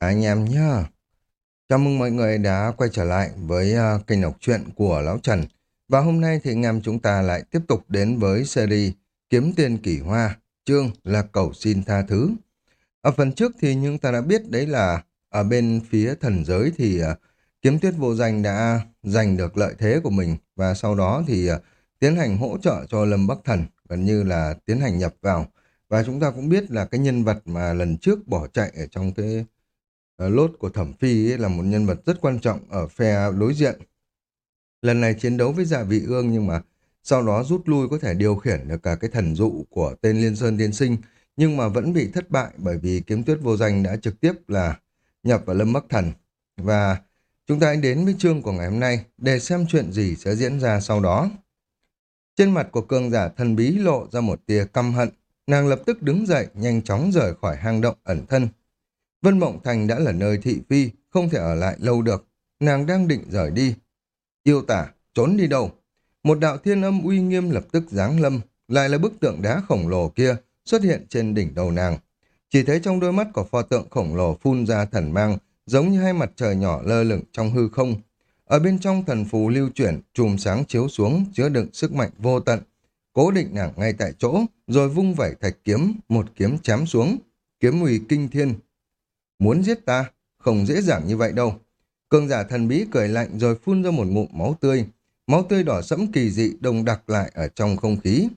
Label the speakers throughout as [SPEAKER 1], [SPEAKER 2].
[SPEAKER 1] anh em nhá. Chào mừng mọi người đã quay trở lại với uh, kênh đọc truyện của Lão Trần. Và hôm nay thì anh em chúng ta lại tiếp tục đến với series Kiếm Tiền Kỷ Hoa, chương là Cầu Xin Tha Thứ. Ở phần trước thì chúng ta đã biết đấy là ở bên phía thần giới thì uh, Kiếm Tuyết Vô Danh đã giành được lợi thế của mình và sau đó thì uh, tiến hành hỗ trợ cho Lâm Bắc Thần, gần như là tiến hành nhập vào. Và chúng ta cũng biết là cái nhân vật mà lần trước bỏ chạy ở trong cái Ờ, lốt của Thẩm Phi ấy là một nhân vật rất quan trọng ở phe đối diện. Lần này chiến đấu với dạ vị ương nhưng mà sau đó rút lui có thể điều khiển được cả cái thần dụ của tên Liên Sơn Tiên Sinh nhưng mà vẫn bị thất bại bởi vì kiếm tuyết vô danh đã trực tiếp là nhập vào lâm bắc thần. Và chúng ta hãy đến với chương của ngày hôm nay để xem chuyện gì sẽ diễn ra sau đó. Trên mặt của cường giả thần bí lộ ra một tia căm hận, nàng lập tức đứng dậy nhanh chóng rời khỏi hang động ẩn thân. Vân Mộng Thành đã là nơi thị phi, không thể ở lại lâu được. Nàng đang định rời đi. Yêu tả, trốn đi đâu? Một đạo thiên âm uy nghiêm lập tức giáng lâm, lại là bức tượng đá khổng lồ kia xuất hiện trên đỉnh đầu nàng. Chỉ thấy trong đôi mắt của pho tượng khổng lồ phun ra thần mang, giống như hai mặt trời nhỏ lơ lửng trong hư không. Ở bên trong thần phù lưu chuyển, chùm sáng chiếu xuống, chứa đựng sức mạnh vô tận. Cố định nàng ngay tại chỗ, rồi vung vẩy thạch kiếm, một kiếm chém xuống. Kiếm uy kinh thiên, Muốn giết ta? Không dễ dàng như vậy đâu. Cường giả thần bí cười lạnh rồi phun ra một ngụm máu tươi. Máu tươi đỏ sẫm kỳ dị đồng đặc lại ở trong không khí.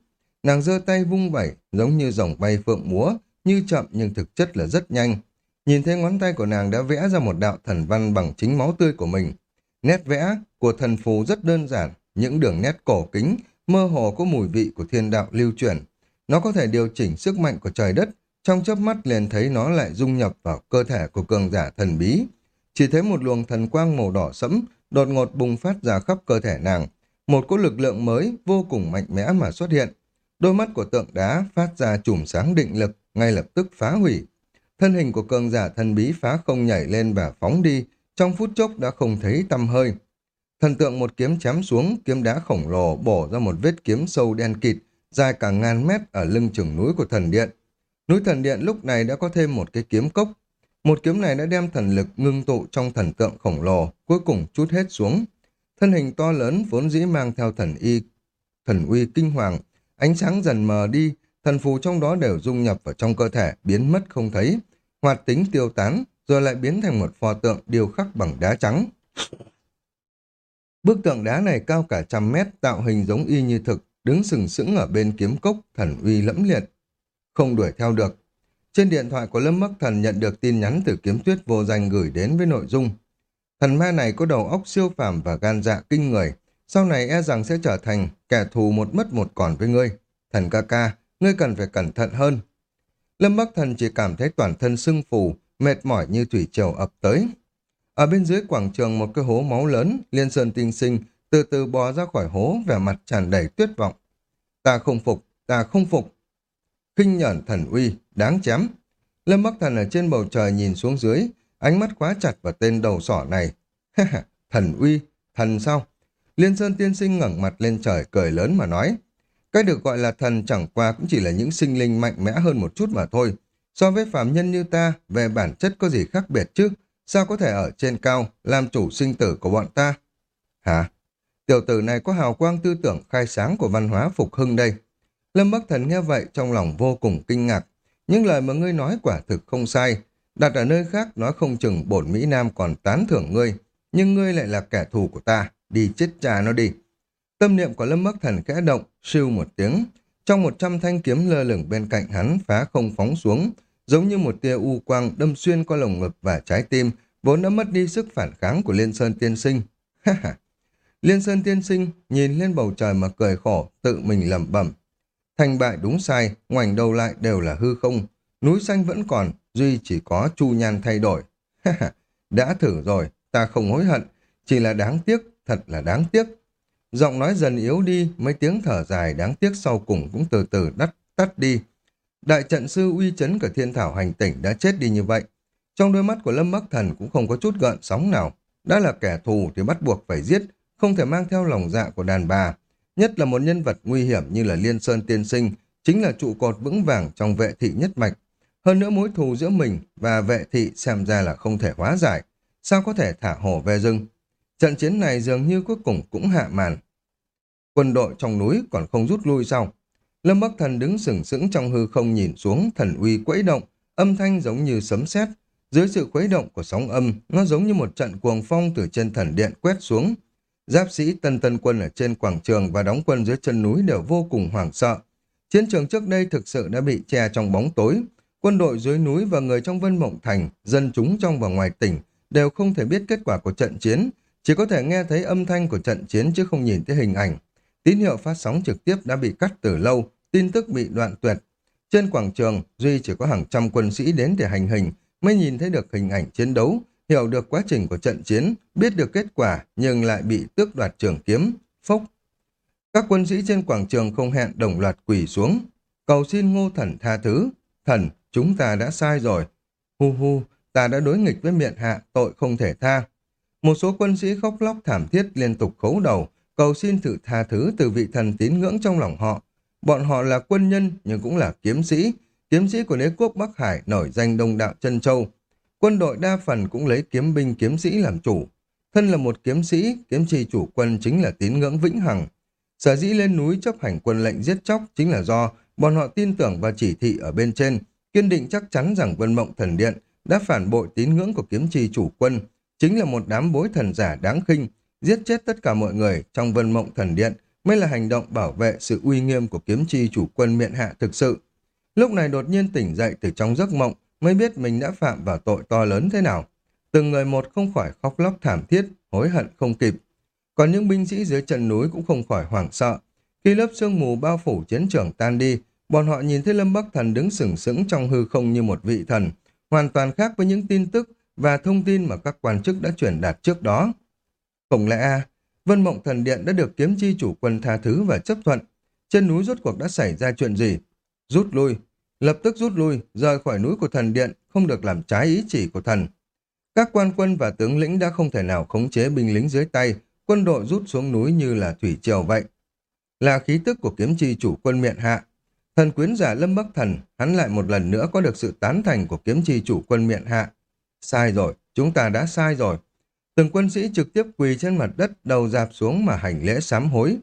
[SPEAKER 1] Nàng giơ tay vung vẩy, giống như dòng bay phượng múa, như chậm nhưng thực chất là rất nhanh. Nhìn thấy ngón tay của nàng đã vẽ ra một đạo thần văn bằng chính máu tươi của mình. Nét vẽ của thần phù rất đơn giản, những đường nét cổ kính, mơ hồ có mùi vị của thiên đạo lưu chuyển. Nó có thể điều chỉnh sức mạnh của trời đất, trong chớp mắt liền thấy nó lại dung nhập vào cơ thể của cường giả thần bí. Chỉ thấy một luồng thần quang màu đỏ sẫm đột ngột bùng phát ra khắp cơ thể nàng. Một cỗ lực lượng mới vô cùng mạnh mẽ mà xuất hiện. Đôi mắt của tượng đá phát ra chùm sáng định lực, ngay lập tức phá hủy. Thân hình của cường giả thần bí phá không nhảy lên và phóng đi, trong phút chốc đã không thấy tăm hơi. Thần tượng một kiếm chém xuống, kiếm đá khổng lồ bổ ra một vết kiếm sâu đen kịt, dài cả ngàn mét ở lưng chừng núi của thần điện. Núi thần điện lúc này đã có thêm một cái kiếm cốc. Một kiếm này đã đem thần lực ngưng tụ trong thần tượng khổng lồ, cuối cùng chút hết xuống. Thân hình to lớn vốn dĩ mang theo thần y, thần uy kinh hoàng, ánh sáng dần mờ đi, thần phù trong đó đều dung nhập vào trong cơ thể, biến mất không thấy, hoạt tính tiêu tán, rồi lại biến thành một pho tượng điêu khắc bằng đá trắng. Bức tượng đá này cao cả trăm mét, tạo hình giống y như thực, đứng sừng sững ở bên kiếm cốc, thần uy lẫm liệt không đuổi theo được. Trên điện thoại của Lâm Bắc Thần nhận được tin nhắn từ kiếm tuyết vô danh gửi đến với nội dung. Thần ma này có đầu óc siêu phàm và gan dạ kinh người, sau này e rằng sẽ trở thành kẻ thù một mất một còn với ngươi. Thần ca ca, ngươi cần phải cẩn thận hơn. Lâm Bắc Thần chỉ cảm thấy toàn thân sưng phù, mệt mỏi như thủy triều ập tới. Ở bên dưới quảng trường một cái hố máu lớn, Liên Sơn Tinh Sinh từ từ bò ra khỏi hố vẻ mặt tràn đầy tuyết vọng. Ta không phục, ta không phục, khinh nhẫn thần uy, đáng chém. Lâm Bắc Thần ở trên bầu trời nhìn xuống dưới, ánh mắt quá chặt vào tên đầu sỏ này. thần uy, thần sao? Liên Sơn tiên sinh ngẩng mặt lên trời cười lớn mà nói. Cái được gọi là thần chẳng qua cũng chỉ là những sinh linh mạnh mẽ hơn một chút mà thôi. So với phàm nhân như ta, về bản chất có gì khác biệt chứ? Sao có thể ở trên cao, làm chủ sinh tử của bọn ta? Hả? Tiểu tử này có hào quang tư tưởng khai sáng của văn hóa phục hưng đây. Lâm Bắc Thần nghe vậy trong lòng vô cùng kinh ngạc. Những lời mà ngươi nói quả thực không sai. Đặt ở nơi khác nói không chừng bổn Mỹ Nam còn tán thưởng ngươi. Nhưng ngươi lại là kẻ thù của ta. Đi chết cha nó đi. Tâm niệm của Lâm Bắc Thần khẽ động, siêu một tiếng. Trong một trăm thanh kiếm lơ lửng bên cạnh hắn phá không phóng xuống, giống như một tia u quang đâm xuyên qua lồng ngực và trái tim, vốn đã mất đi sức phản kháng của Liên Sơn Tiên Sinh. Liên Sơn Tiên Sinh nhìn lên bầu trời mà cười khổ, tự mình lẩm bẩm. Thành bại đúng sai, ngoảnh đầu lại đều là hư không. Núi xanh vẫn còn, duy chỉ có chu nhan thay đổi. Đã thử rồi, ta không hối hận, chỉ là đáng tiếc, thật là đáng tiếc. Giọng nói dần yếu đi, mấy tiếng thở dài đáng tiếc sau cùng cũng từ từ đắt tắt đi. Đại trận sư uy chấn cả thiên thảo hành tỉnh đã chết đi như vậy. Trong đôi mắt của Lâm Bắc Thần cũng không có chút gợn sóng nào. Đã là kẻ thù thì bắt buộc phải giết, không thể mang theo lòng dạ của đàn bà. Nhất là một nhân vật nguy hiểm như là Liên Sơn Tiên Sinh, chính là trụ cột vững vàng trong vệ thị nhất mạch. Hơn nữa mối thù giữa mình và vệ thị xem ra là không thể hóa giải. Sao có thể thả hổ về rừng? Trận chiến này dường như cuối cùng cũng hạ màn. Quân đội trong núi còn không rút lui sao? Lâm Bắc Thần đứng sừng sững trong hư không nhìn xuống, thần uy quẫy động, âm thanh giống như sấm sét. Dưới sự khuấy động của sóng âm, nó giống như một trận cuồng phong từ trên thần điện quét xuống. Giáp sĩ tân tân quân ở trên quảng trường và đóng quân dưới chân núi đều vô cùng hoảng sợ. Chiến trường trước đây thực sự đã bị che trong bóng tối. Quân đội dưới núi và người trong Vân Mộng Thành, dân chúng trong và ngoài tỉnh đều không thể biết kết quả của trận chiến, chỉ có thể nghe thấy âm thanh của trận chiến chứ không nhìn thấy hình ảnh. Tín hiệu phát sóng trực tiếp đã bị cắt từ lâu, tin tức bị đoạn tuyệt. Trên quảng trường, Duy chỉ có hàng trăm quân sĩ đến để hành hình, mới nhìn thấy được hình ảnh chiến đấu, hiểu được quá trình của trận chiến, biết được kết quả nhưng lại bị tước đoạt trường kiếm, phốc. Các quân sĩ trên quảng trường không hẹn đồng loạt quỳ xuống, cầu xin ngô thần tha thứ. Thần, chúng ta đã sai rồi. Hu hu, ta đã đối nghịch với miệng hạ, tội không thể tha. Một số quân sĩ khóc lóc thảm thiết liên tục khấu đầu, cầu xin sự tha thứ từ vị thần tín ngưỡng trong lòng họ. Bọn họ là quân nhân nhưng cũng là kiếm sĩ, kiếm sĩ của đế quốc Bắc Hải nổi danh đông đạo chân châu. Quân đội đa phần cũng lấy kiếm binh kiếm sĩ làm chủ. Thân là một kiếm sĩ, kiếm trì chủ quân chính là tín ngưỡng vĩnh hằng. Sở dĩ lên núi chấp hành quân lệnh giết chóc chính là do bọn họ tin tưởng và chỉ thị ở bên trên, kiên định chắc chắn rằng Vân Mộng Thần Điện đã phản bội tín ngưỡng của kiếm trì chủ quân, chính là một đám bối thần giả đáng khinh, giết chết tất cả mọi người trong Vân Mộng Thần Điện mới là hành động bảo vệ sự uy nghiêm của kiếm chi chủ quân miện hạ thực sự. Lúc này đột nhiên tỉnh dậy từ trong giấc mộng mới biết mình đã phạm vào tội to lớn thế nào. Từng người một không khỏi khóc lóc thảm thiết, hối hận không kịp. Còn những binh sĩ dưới chân núi cũng không khỏi hoảng sợ. Khi lớp sương mù bao phủ chiến trường tan đi, bọn họ nhìn thấy Lâm Bắc Thần đứng sừng sững trong hư không như một vị thần, hoàn toàn khác với những tin tức và thông tin mà các quan chức đã truyền đạt trước đó. Không lẽ a, Vân Mộng Thần Điện đã được kiếm chi chủ quân tha thứ và chấp thuận? Trên núi rốt cuộc đã xảy ra chuyện gì? Rút lui, lập tức rút lui, rời khỏi núi của thần điện, không được làm trái ý chỉ của thần. Các quan quân và tướng lĩnh đã không thể nào khống chế binh lính dưới tay, quân đội rút xuống núi như là thủy triều vậy. Là khí tức của kiếm chi chủ quân miện hạ. Thần quyến giả Lâm Bắc Thần, hắn lại một lần nữa có được sự tán thành của kiếm chi chủ quân miện hạ. Sai rồi, chúng ta đã sai rồi. Từng quân sĩ trực tiếp quỳ trên mặt đất đầu dạp xuống mà hành lễ sám hối.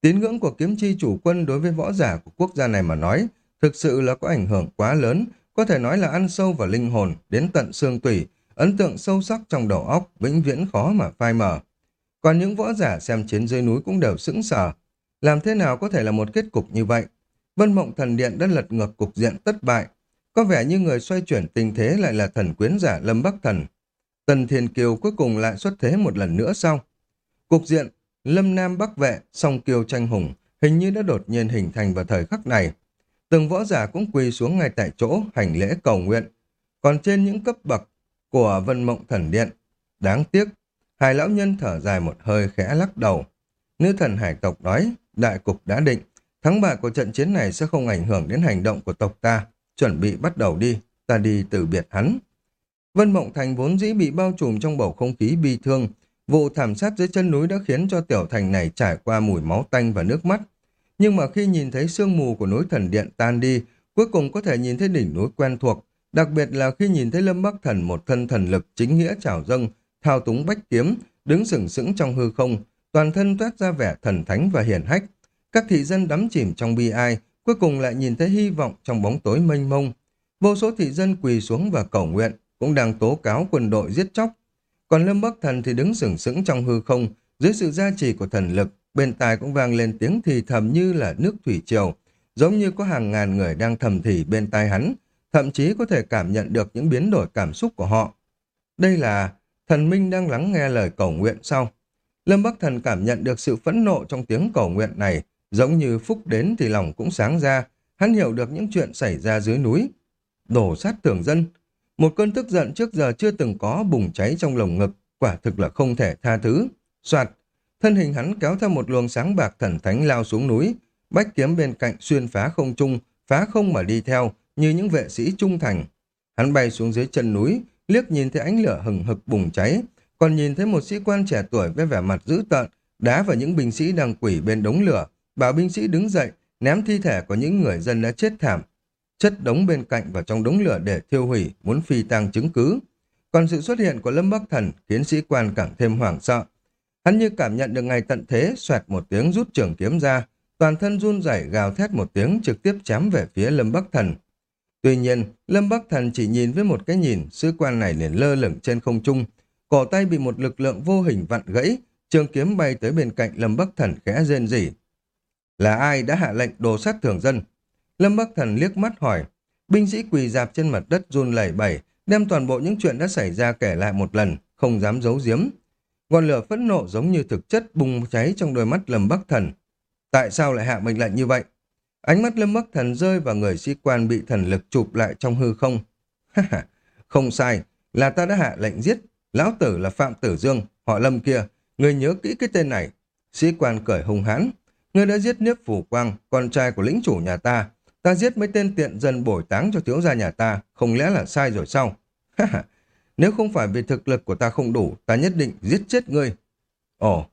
[SPEAKER 1] Tín ngưỡng của kiếm chi chủ quân đối với võ giả của quốc gia này mà nói, thực sự là có ảnh hưởng quá lớn, có thể nói là ăn sâu vào linh hồn, đến tận xương tủy, ấn tượng sâu sắc trong đầu óc, vĩnh viễn khó mà phai mờ. Còn những võ giả xem chiến dưới núi cũng đều sững sờ. Làm thế nào có thể là một kết cục như vậy? Vân Mộng Thần Điện đã lật ngược cục diện thất bại. Có vẻ như người xoay chuyển tình thế lại là thần quyến giả Lâm Bắc Thần. Tần Thiên Kiều cuối cùng lại xuất thế một lần nữa sau. Cục diện Lâm Nam Bắc Vệ, song kiều tranh hùng, hình như đã đột nhiên hình thành vào thời khắc này. Từng võ giả cũng quỳ xuống ngay tại chỗ, hành lễ cầu nguyện. Còn trên những cấp bậc của Vân Mộng Thần Điện, đáng tiếc, hai lão nhân thở dài một hơi khẽ lắc đầu. Nữ thần hải tộc nói, đại cục đã định, thắng bại của trận chiến này sẽ không ảnh hưởng đến hành động của tộc ta. Chuẩn bị bắt đầu đi, ta đi từ biệt hắn. Vân Mộng Thành vốn dĩ bị bao trùm trong bầu không khí bi thương. Vụ thảm sát dưới chân núi đã khiến cho tiểu thành này trải qua mùi máu tanh và nước mắt. Nhưng mà khi nhìn thấy sương mù của núi thần điện tan đi, cuối cùng có thể nhìn thấy đỉnh núi quen thuộc. Đặc biệt là khi nhìn thấy Lâm Bắc Thần một thân thần lực chính nghĩa trào dâng, thao túng bách kiếm, đứng sừng sững trong hư không, toàn thân toát ra vẻ thần thánh và hiển hách. Các thị dân đắm chìm trong bi ai, cuối cùng lại nhìn thấy hy vọng trong bóng tối mênh mông. Vô số thị dân quỳ xuống và cầu nguyện, cũng đang tố cáo quân đội giết chóc. Còn Lâm Bắc Thần thì đứng sừng sững trong hư không, dưới sự gia trì của thần lực, bên tai cũng vang lên tiếng thì thầm như là nước thủy triều, giống như có hàng ngàn người đang thầm thì bên tai hắn, thậm chí có thể cảm nhận được những biến đổi cảm xúc của họ. Đây là thần minh đang lắng nghe lời cầu nguyện sau. Lâm Bắc Thần cảm nhận được sự phẫn nộ trong tiếng cầu nguyện này, giống như phúc đến thì lòng cũng sáng ra, hắn hiểu được những chuyện xảy ra dưới núi. Đổ sát thường dân, một cơn tức giận trước giờ chưa từng có bùng cháy trong lồng ngực, quả thực là không thể tha thứ. Soạt, thân hình hắn kéo theo một luồng sáng bạc thần thánh lao xuống núi, bách kiếm bên cạnh xuyên phá không trung, phá không mà đi theo, như những vệ sĩ trung thành. Hắn bay xuống dưới chân núi, liếc nhìn thấy ánh lửa hừng hực bùng cháy, còn nhìn thấy một sĩ quan trẻ tuổi với vẻ mặt dữ tợn, đá vào những binh sĩ đang quỷ bên đống lửa, bảo binh sĩ đứng dậy, ném thi thể của những người dân đã chết thảm. chất đống bên cạnh và trong đống lửa để thiêu hủy, muốn phi tang chứng cứ. Còn sự xuất hiện của Lâm Bắc Thần khiến sĩ quan càng thêm hoảng sợ. Hắn như cảm nhận được ngày tận thế, xoẹt một tiếng rút trường kiếm ra, toàn thân run rẩy gào thét một tiếng trực tiếp chém về phía Lâm Bắc Thần. Tuy nhiên, Lâm Bắc Thần chỉ nhìn với một cái nhìn, sứ quan này liền lơ lửng trên không trung, cổ tay bị một lực lượng vô hình vặn gãy, trường kiếm bay tới bên cạnh Lâm Bắc Thần khẽ rên rỉ. Là ai đã hạ lệnh đồ sát thường dân? Lâm Bắc Thần liếc mắt hỏi. Binh sĩ quỳ dạp trên mặt đất run lẩy bẩy, đem toàn bộ những chuyện đã xảy ra kể lại một lần, không dám giấu giếm. Ngọn lửa phẫn nộ giống như thực chất bùng cháy trong đôi mắt Lâm Bắc Thần. Tại sao lại hạ mệnh lệnh như vậy? Ánh mắt Lâm Bắc Thần rơi vào người sĩ quan bị thần lực chụp lại trong hư không. không sai, là ta đã hạ lệnh giết. Lão tử là Phạm Tử Dương, họ Lâm kia. Người nhớ kỹ cái tên này. Sĩ quan cởi hung hãn. Người đã giết Niếp Phủ Quang, con trai của lĩnh chủ nhà ta. Ta giết mấy tên tiện dân bồi táng cho thiếu gia nhà ta, không lẽ là sai rồi sao? Nếu không phải vì thực lực của ta không đủ, ta nhất định giết chết ngươi. Ồ,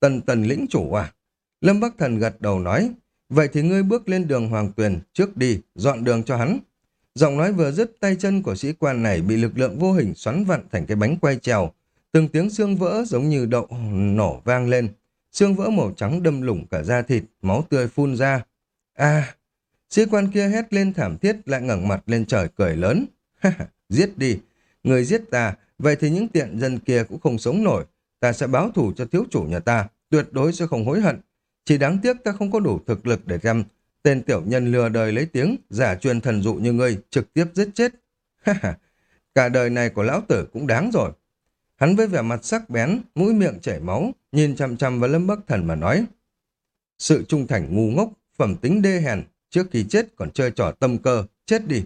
[SPEAKER 1] tần tần lĩnh chủ à? Lâm Bắc Thần gật đầu nói, vậy thì ngươi bước lên đường Hoàng Tuyền, trước đi, dọn đường cho hắn. Giọng nói vừa dứt tay chân của sĩ quan này bị lực lượng vô hình xoắn vặn thành cái bánh quay trèo. Từng tiếng xương vỡ giống như đậu nổ vang lên. Xương vỡ màu trắng đâm lủng cả da thịt, máu tươi phun ra. a sĩ quan kia hét lên thảm thiết lại ngẩng mặt lên trời cười lớn. giết đi, người giết ta, vậy thì những tiện dân kia cũng không sống nổi. Ta sẽ báo thủ cho thiếu chủ nhà ta, tuyệt đối sẽ không hối hận. Chỉ đáng tiếc ta không có đủ thực lực để găm. tên tiểu nhân lừa đời lấy tiếng, giả truyền thần dụ như ngươi, trực tiếp giết chết. Cả đời này của lão tử cũng đáng rồi. Hắn với vẻ mặt sắc bén, mũi miệng chảy máu, nhìn chăm chăm vào lâm bắc thần mà nói. Sự trung thành ngu ngốc, phẩm tính đê hèn, trước khi chết còn chơi trò tâm cơ, chết đi.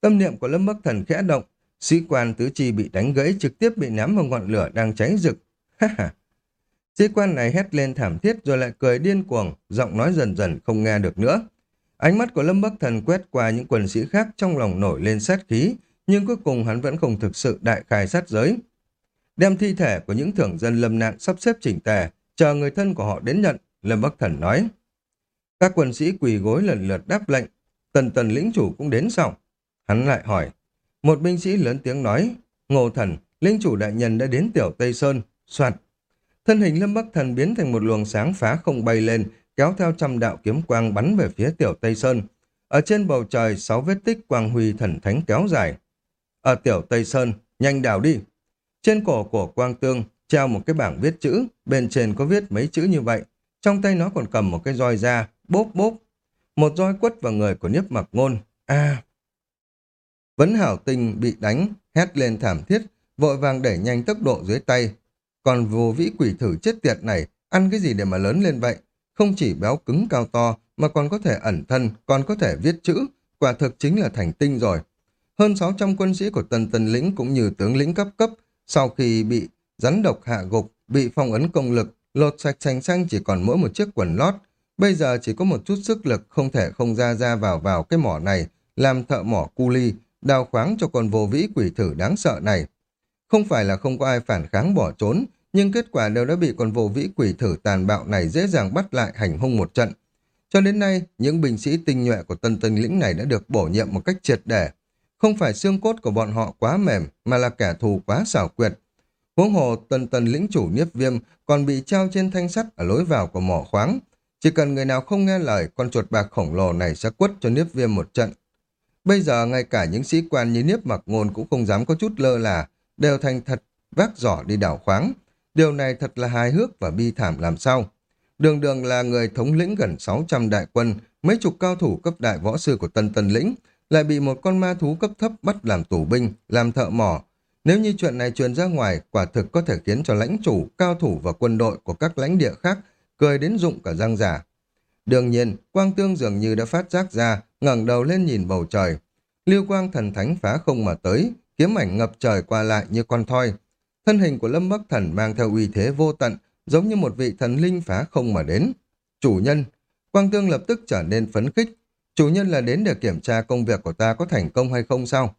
[SPEAKER 1] Tâm niệm của lâm bắc thần khẽ động, sĩ quan tứ chi bị đánh gãy trực tiếp bị ném vào ngọn lửa đang cháy rực. Sĩ quan này hét lên thảm thiết rồi lại cười điên cuồng, giọng nói dần dần không nghe được nữa. Ánh mắt của Lâm Bắc Thần quét qua những quần sĩ khác trong lòng nổi lên sát khí, nhưng cuối cùng hắn vẫn không thực sự đại khai sát giới. Đem thi thể của những thưởng dân lâm nạn sắp xếp chỉnh tề, chờ người thân của họ đến nhận, Lâm Bắc Thần nói. Các quân sĩ quỳ gối lần lượt đáp lệnh, tần tần lĩnh chủ cũng đến xong. Hắn lại hỏi, một binh sĩ lớn tiếng nói, Ngô Thần, linh chủ đại nhân đã đến Tiểu Tây Sơn, soạt. Thân hình Lâm Bắc Thần biến thành một luồng sáng phá không bay lên, kéo theo trăm đạo kiếm quang bắn về phía Tiểu Tây Sơn. Ở trên bầu trời, sáu vết tích quang huy thần thánh kéo dài. Ở Tiểu Tây Sơn, nhanh đào đi. Trên cổ của Quang Tương treo một cái bảng viết chữ, bên trên có viết mấy chữ như vậy. Trong tay nó còn cầm một cái roi da, bốp bốp. Một roi quất vào người của Niếp Mặc Ngôn. À! Vấn Hảo Tinh bị đánh, hét lên thảm thiết, vội vàng đẩy nhanh tốc độ dưới tay. Còn vô vĩ quỷ thử chết tiệt này, ăn cái gì để mà lớn lên vậy? Không chỉ béo cứng cao to, mà còn có thể ẩn thân, còn có thể viết chữ, quả thực chính là thành tinh rồi. Hơn 600 quân sĩ của tần tần lĩnh cũng như tướng lĩnh cấp cấp sau khi bị rắn độc hạ gục, bị phong ấn công lực, lột sạch sành xanh chỉ còn mỗi một chiếc quần lót. Bây giờ chỉ có một chút sức lực không thể không ra ra vào vào cái mỏ này, làm thợ mỏ cu ly, đào khoáng cho con vô vĩ quỷ thử đáng sợ này. Không phải là không có ai phản kháng bỏ trốn, nhưng kết quả đều đã bị con vô vĩ quỷ thử tàn bạo này dễ dàng bắt lại hành hung một trận. Cho đến nay, những binh sĩ tinh nhuệ của tân tân lĩnh này đã được bổ nhiệm một cách triệt để, không phải xương cốt của bọn họ quá mềm, mà là kẻ thù quá xảo quyệt. Huống hồ tần tần lĩnh chủ nhiếp viêm còn bị treo trên thanh sắt ở lối vào của mỏ khoáng. Chỉ cần người nào không nghe lời, con chuột bạc khổng lồ này sẽ quất cho nhiếp viêm một trận. Bây giờ ngay cả những sĩ quan như niếp mặc ngôn cũng không dám có chút lơ là, đều thành thật vác giỏ đi đảo khoáng. Điều này thật là hài hước và bi thảm làm sao. Đường đường là người thống lĩnh gần 600 đại quân, mấy chục cao thủ cấp đại võ sư của tân tân lĩnh, lại bị một con ma thú cấp thấp bắt làm tù binh, làm thợ mỏ. Nếu như chuyện này truyền ra ngoài, quả thực có thể khiến cho lãnh chủ, cao thủ và quân đội của các lãnh địa khác cười đến rụng cả răng giả. Đương nhiên, Quang Tương dường như đã phát giác ra, ngẩng đầu lên nhìn bầu trời. Lưu quang thần thánh phá không mà tới, kiếm ảnh ngập trời qua lại như con thoi. Thân hình của Lâm Bắc Thần mang theo uy thế vô tận, giống như một vị thần linh phá không mà đến. Chủ nhân, Quang Tương lập tức trở nên phấn khích, Chủ nhân là đến để kiểm tra công việc của ta có thành công hay không sao?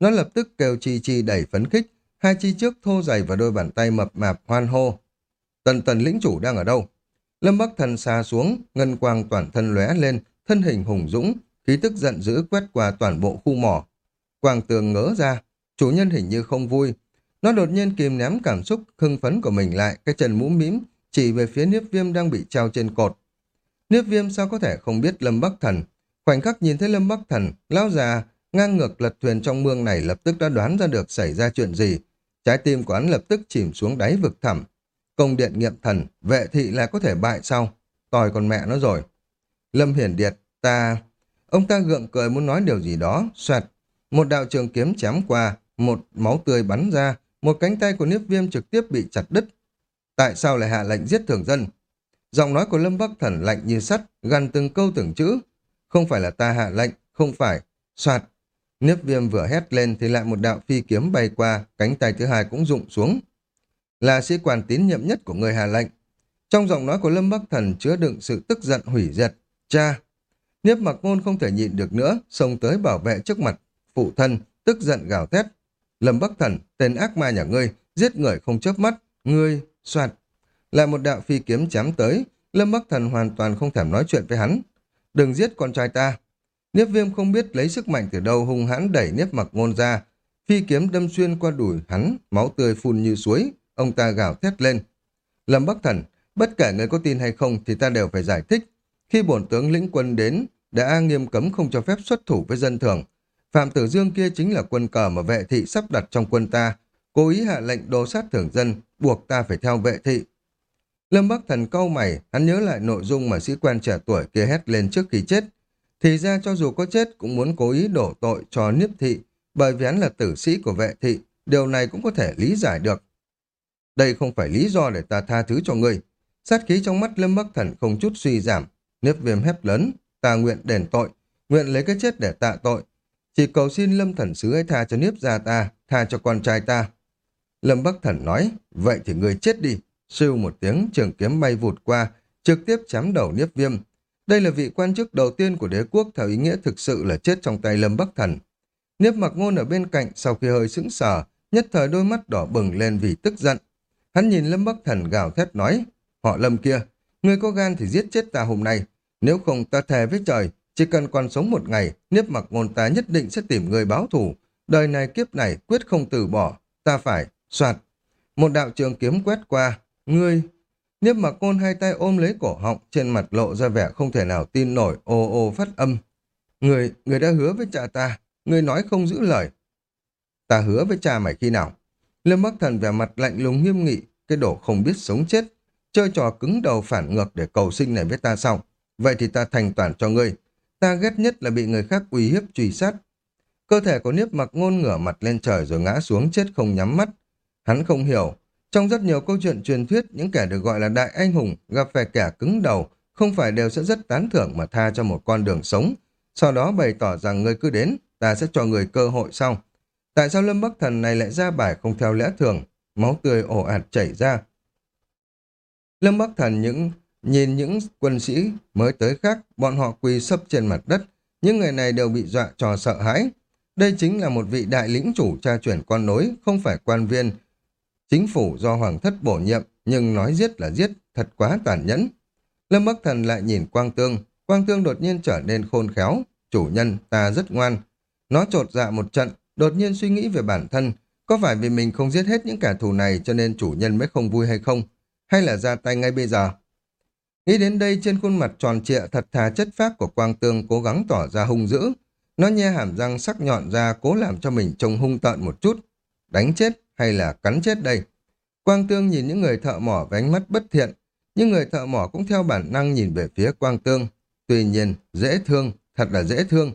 [SPEAKER 1] Nó lập tức kêu chi chi đẩy phấn khích, hai chi trước thô dày và đôi bàn tay mập mạp hoan hô. Tần tần lĩnh chủ đang ở đâu? Lâm Bắc Thần xa xuống, ngân quang toàn thân lóe lên, thân hình hùng dũng, khí tức giận dữ quét qua toàn bộ khu mỏ. Quang tường ngỡ ra, chủ nhân hình như không vui. Nó đột nhiên kìm ném cảm xúc hưng phấn của mình lại, cái chân mũm mím, chỉ về phía Niếp Viêm đang bị treo trên cột. Niếp Viêm sao có thể không biết Lâm Bắc Thần? Khoảnh khắc nhìn thấy Lâm Bắc Thần, lão già ngang ngược lật thuyền trong mương này lập tức đã đoán ra được xảy ra chuyện gì. Trái tim của hắn lập tức chìm xuống đáy vực thẳm. Công điện nghiệm thần, vệ thị lại có thể bại sau Tòi con mẹ nó rồi. Lâm Hiển Điệt, ta... Ông ta gượng cười muốn nói điều gì đó, xoẹt. Một đạo trường kiếm chém qua, một máu tươi bắn ra, một cánh tay của Niếp Viêm trực tiếp bị chặt đứt. Tại sao lại hạ lệnh giết thường dân? Giọng nói của Lâm Bắc Thần lạnh như sắt, gần từng câu từng chữ. Không phải là ta hạ lệnh, không phải. Soạt. Niếp viêm vừa hét lên thì lại một đạo phi kiếm bay qua, cánh tay thứ hai cũng rụng xuống. Là sĩ quan tín nhiệm nhất của người hà lệnh. Trong giọng nói của Lâm Bắc Thần chứa đựng sự tức giận hủy diệt. Cha! Niếp mặc ngôn không thể nhịn được nữa, xông tới bảo vệ trước mặt phụ thân, tức giận gào thét. Lâm Bắc Thần, tên ác ma nhà ngươi, giết người không chớp mắt, ngươi, soạt. Lại một đạo phi kiếm chém tới, Lâm Bắc Thần hoàn toàn không thèm nói chuyện với hắn. Đừng giết con trai ta. Niếp viêm không biết lấy sức mạnh từ đâu hung hãn đẩy Niếp mặc ngôn ra. Phi kiếm đâm xuyên qua đùi hắn, máu tươi phun như suối. Ông ta gào thét lên. Lâm Bắc Thần, bất kể người có tin hay không thì ta đều phải giải thích. Khi bổn tướng lĩnh quân đến, đã nghiêm cấm không cho phép xuất thủ với dân thường. Phạm Tử Dương kia chính là quân cờ mà vệ thị sắp đặt trong quân ta, cố ý hạ lệnh đồ sát thường dân, buộc ta phải theo vệ thị. Lâm Bắc Thần câu mày, hắn nhớ lại nội dung mà sĩ quan trẻ tuổi kia hét lên trước khi chết. Thì ra cho dù có chết cũng muốn cố ý đổ tội cho Niếp Thị, bởi vì hắn là tử sĩ của vệ thị, điều này cũng có thể lý giải được. Đây không phải lý do để ta tha thứ cho ngươi. Sát khí trong mắt Lâm Bắc Thần không chút suy giảm, Niếp viêm hép lớn, ta nguyện đền tội, nguyện lấy cái chết để tạ tội. Chỉ cầu xin Lâm Thần Sứ ấy tha cho Niếp gia ta, tha cho con trai ta. Lâm Bắc Thần nói, vậy thì ngươi chết đi. Sưu một tiếng trường kiếm bay vụt qua, trực tiếp chém đầu Niếp viêm. Đây là vị quan chức đầu tiên của đế quốc theo ý nghĩa thực sự là chết trong tay Lâm Bắc Thần. Niếp mặc ngôn ở bên cạnh sau khi hơi sững sờ, nhất thời đôi mắt đỏ bừng lên vì tức giận. Hắn nhìn Lâm Bắc Thần gào thét nói, họ Lâm kia, người có gan thì giết chết ta hôm nay, nếu không ta thề với trời, chỉ cần còn sống một ngày, Niếp mặc ngôn ta nhất định sẽ tìm người báo thù, đời này kiếp này quyết không từ bỏ, ta phải, soạt. Một đạo trường kiếm quét qua, ngươi... Niếp mặc ngôn hai tay ôm lấy cổ họng, trên mặt lộ ra vẻ không thể nào tin nổi, ô ô phát âm. Người, người đã hứa với cha ta, người nói không giữ lời. Ta hứa với cha mày khi nào? Lâm Bắc Thần vẻ mặt lạnh lùng nghiêm nghị, cái đổ không biết sống chết, chơi trò cứng đầu phản ngược để cầu sinh này với ta xong. Vậy thì ta thành toàn cho ngươi. Ta ghét nhất là bị người khác uy hiếp truy sát. Cơ thể của Niếp mặc ngôn ngửa mặt lên trời rồi ngã xuống chết không nhắm mắt. Hắn không hiểu. Trong rất nhiều câu chuyện truyền thuyết, những kẻ được gọi là đại anh hùng gặp phải kẻ cứng đầu, không phải đều sẽ rất tán thưởng mà tha cho một con đường sống. Sau đó bày tỏ rằng người cứ đến, ta sẽ cho người cơ hội sau. Tại sao Lâm Bắc Thần này lại ra bài không theo lẽ thường? Máu tươi ổ ạt chảy ra. Lâm Bắc Thần những nhìn những quân sĩ mới tới khác, bọn họ quỳ sấp trên mặt đất. Những người này đều bị dọa cho sợ hãi. Đây chính là một vị đại lĩnh chủ tra chuyển con nối, không phải quan viên. Chính phủ do hoàng thất bổ nhiệm, nhưng nói giết là giết, thật quá tàn nhẫn. Lâm Bắc Thần lại nhìn Quang Tương, Quang Tương đột nhiên trở nên khôn khéo. Chủ nhân, ta rất ngoan. Nó trột dạ một trận, đột nhiên suy nghĩ về bản thân. Có phải vì mình không giết hết những kẻ thù này cho nên chủ nhân mới không vui hay không? Hay là ra tay ngay bây giờ? Nghĩ đến đây trên khuôn mặt tròn trịa thật thà chất phác của Quang Tương cố gắng tỏ ra hung dữ. Nó nhe hàm răng sắc nhọn ra cố làm cho mình trông hung tợn một chút. Đánh chết hay là cắn chết đây? Quang Tương nhìn những người thợ mỏ với ánh mắt bất thiện. Nhưng người thợ mỏ cũng theo bản năng nhìn về phía Quang Tương. Tuy nhiên, dễ thương, thật là dễ thương.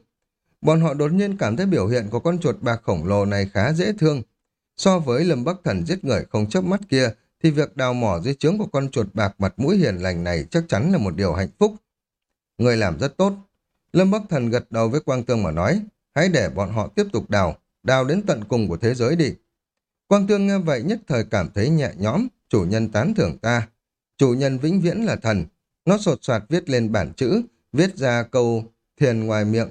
[SPEAKER 1] Bọn họ đột nhiên cảm thấy biểu hiện của con chuột bạc khổng lồ này khá dễ thương. So với Lâm Bắc Thần giết người không chớp mắt kia, thì việc đào mỏ dưới trướng của con chuột bạc mặt mũi hiền lành này chắc chắn là một điều hạnh phúc. Người làm rất tốt. Lâm Bắc Thần gật đầu với Quang Tương mà nói, hãy để bọn họ tiếp tục đào, đào đến tận cùng của thế giới đi. Quang Tương nghe vậy nhất thời cảm thấy nhẹ nhõm, chủ nhân tán thưởng ta. Chủ nhân vĩnh viễn là thần. Nó sột soạt viết lên bản chữ, viết ra câu thiền ngoài miệng.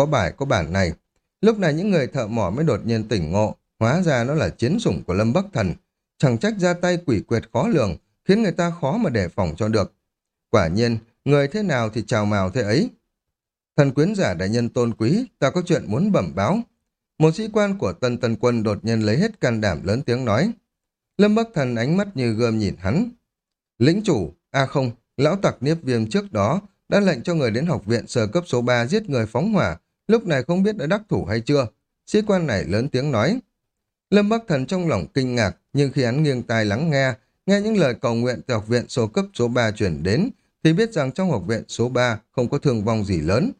[SPEAKER 1] Có bài có bản này. Lúc này những người thợ mỏ mới đột nhiên tỉnh ngộ, hóa ra nó là chiến sủng của Lâm Bắc Thần, chẳng trách ra tay quỷ quyệt khó lường, khiến người ta khó mà đề phòng cho được. Quả nhiên, người thế nào thì chào mào thế ấy. Thần quyến giả đại nhân tôn quý, ta có chuyện muốn bẩm báo. Một sĩ quan của tân tân quân đột nhiên lấy hết can đảm lớn tiếng nói. Lâm Bắc Thần ánh mắt như gươm nhìn hắn. Lĩnh chủ, a không, lão tặc niếp viêm trước đó đã lệnh cho người đến học viện sơ cấp số 3 giết người phóng hỏa, lúc này không biết đã đắc thủ hay chưa. Sĩ quan này lớn tiếng nói. Lâm Bắc Thần trong lòng kinh ngạc, nhưng khi hắn nghiêng tai lắng nghe, nghe những lời cầu nguyện từ học viện số cấp số 3 chuyển đến, thì biết rằng trong học viện số 3 không có thương vong gì lớn.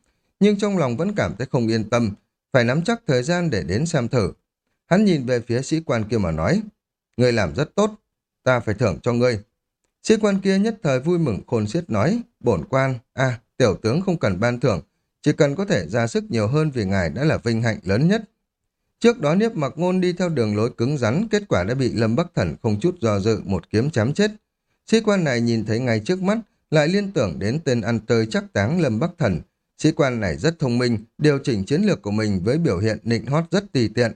[SPEAKER 1] Nhưng trong lòng vẫn cảm thấy không yên tâm, phải nắm chắc thời gian để đến xem thử. Hắn nhìn về phía sĩ quan kia mà nói, Ngươi làm rất tốt, ta phải thưởng cho ngươi. Sĩ quan kia nhất thời vui mừng khôn xiết nói, bổn quan, à, tiểu tướng không cần ban thưởng, chỉ cần có thể ra sức nhiều hơn vì ngài đã là vinh hạnh lớn nhất. Trước đó Niếp Mặc Ngôn đi theo đường lối cứng rắn, kết quả đã bị Lâm Bắc Thần không chút do dự một kiếm chém chết. Sĩ quan này nhìn thấy ngay trước mắt, lại liên tưởng đến tên ăn tơi chắc táng Lâm Bắc Thần. Sĩ quan này rất thông minh, điều chỉnh chiến lược của mình với biểu hiện nịnh hót rất tùy tiện.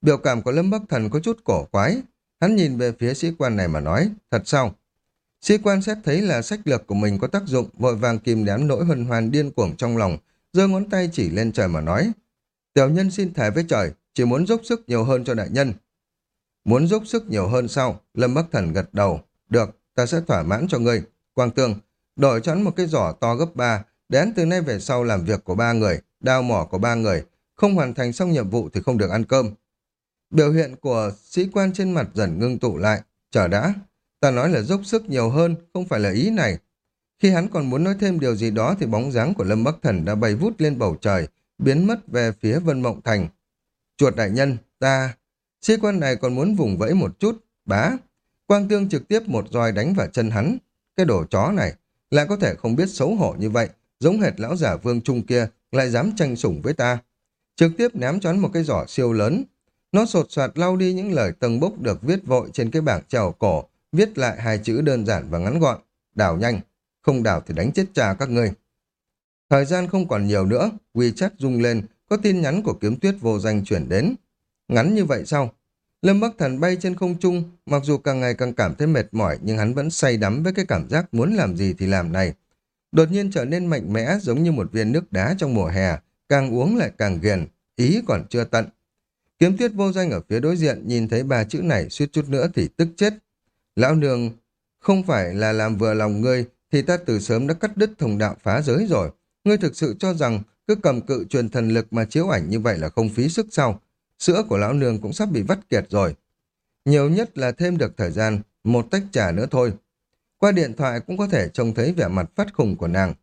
[SPEAKER 1] Biểu cảm của Lâm Bắc Thần có chút cổ quái, Hắn nhìn về phía sĩ quan này mà nói, thật sao? Sĩ quan xét thấy là sách lược của mình có tác dụng, vội vàng kìm nén nỗi hân hoan điên cuồng trong lòng, giơ ngón tay chỉ lên trời mà nói. Tiểu nhân xin thề với trời, chỉ muốn dốc sức nhiều hơn cho đại nhân. Muốn dốc sức nhiều hơn sao? Lâm Bắc Thần gật đầu. Được, ta sẽ thỏa mãn cho ngươi. Quang Tương, đổi cho hắn một cái giỏ to gấp ba, đến từ nay về sau làm việc của ba người, đao mỏ của ba người, không hoàn thành xong nhiệm vụ thì không được ăn cơm. Biểu hiện của sĩ quan trên mặt dần ngưng tụ lại. Chờ đã, ta nói là dốc sức nhiều hơn, không phải là ý này. Khi hắn còn muốn nói thêm điều gì đó thì bóng dáng của Lâm Bắc Thần đã bay vút lên bầu trời, biến mất về phía Vân Mộng Thành. Chuột đại nhân, ta... Sĩ quan này còn muốn vùng vẫy một chút, bá. Quang Tương trực tiếp một roi đánh vào chân hắn. Cái đồ chó này lại có thể không biết xấu hổ như vậy, giống hệt lão giả vương trung kia, lại dám tranh sủng với ta. Trực tiếp ném cho hắn một cái giỏ siêu lớn, nó sột soạt lau đi những lời tầng bốc được viết vội trên cái bảng trèo cổ, viết lại hai chữ đơn giản và ngắn gọn. Đảo nhanh, không đảo thì đánh chết cha các ngươi. Thời gian không còn nhiều nữa, WeChat rung lên, có tin nhắn của kiếm tuyết vô danh chuyển đến. Ngắn như vậy sao? Lâm Bắc Thần bay trên không trung, mặc dù càng ngày càng cảm thấy mệt mỏi nhưng hắn vẫn say đắm với cái cảm giác muốn làm gì thì làm này. Đột nhiên trở nên mạnh mẽ giống như một viên nước đá trong mùa hè, càng uống lại càng ghiền, ý còn chưa tận. Kiếm tuyết vô danh ở phía đối diện nhìn thấy ba chữ này suýt chút nữa thì tức chết. Lão nương, không phải là làm vừa lòng ngươi thì ta từ sớm đã cắt đứt thông đạo phá giới rồi. Ngươi thực sự cho rằng cứ cầm cự truyền thần lực mà chiếu ảnh như vậy là không phí sức sao? Sữa của lão nương cũng sắp bị vắt kiệt rồi. Nhiều nhất là thêm được thời gian, một tách trà nữa thôi. Qua điện thoại cũng có thể trông thấy vẻ mặt phát khùng của nàng.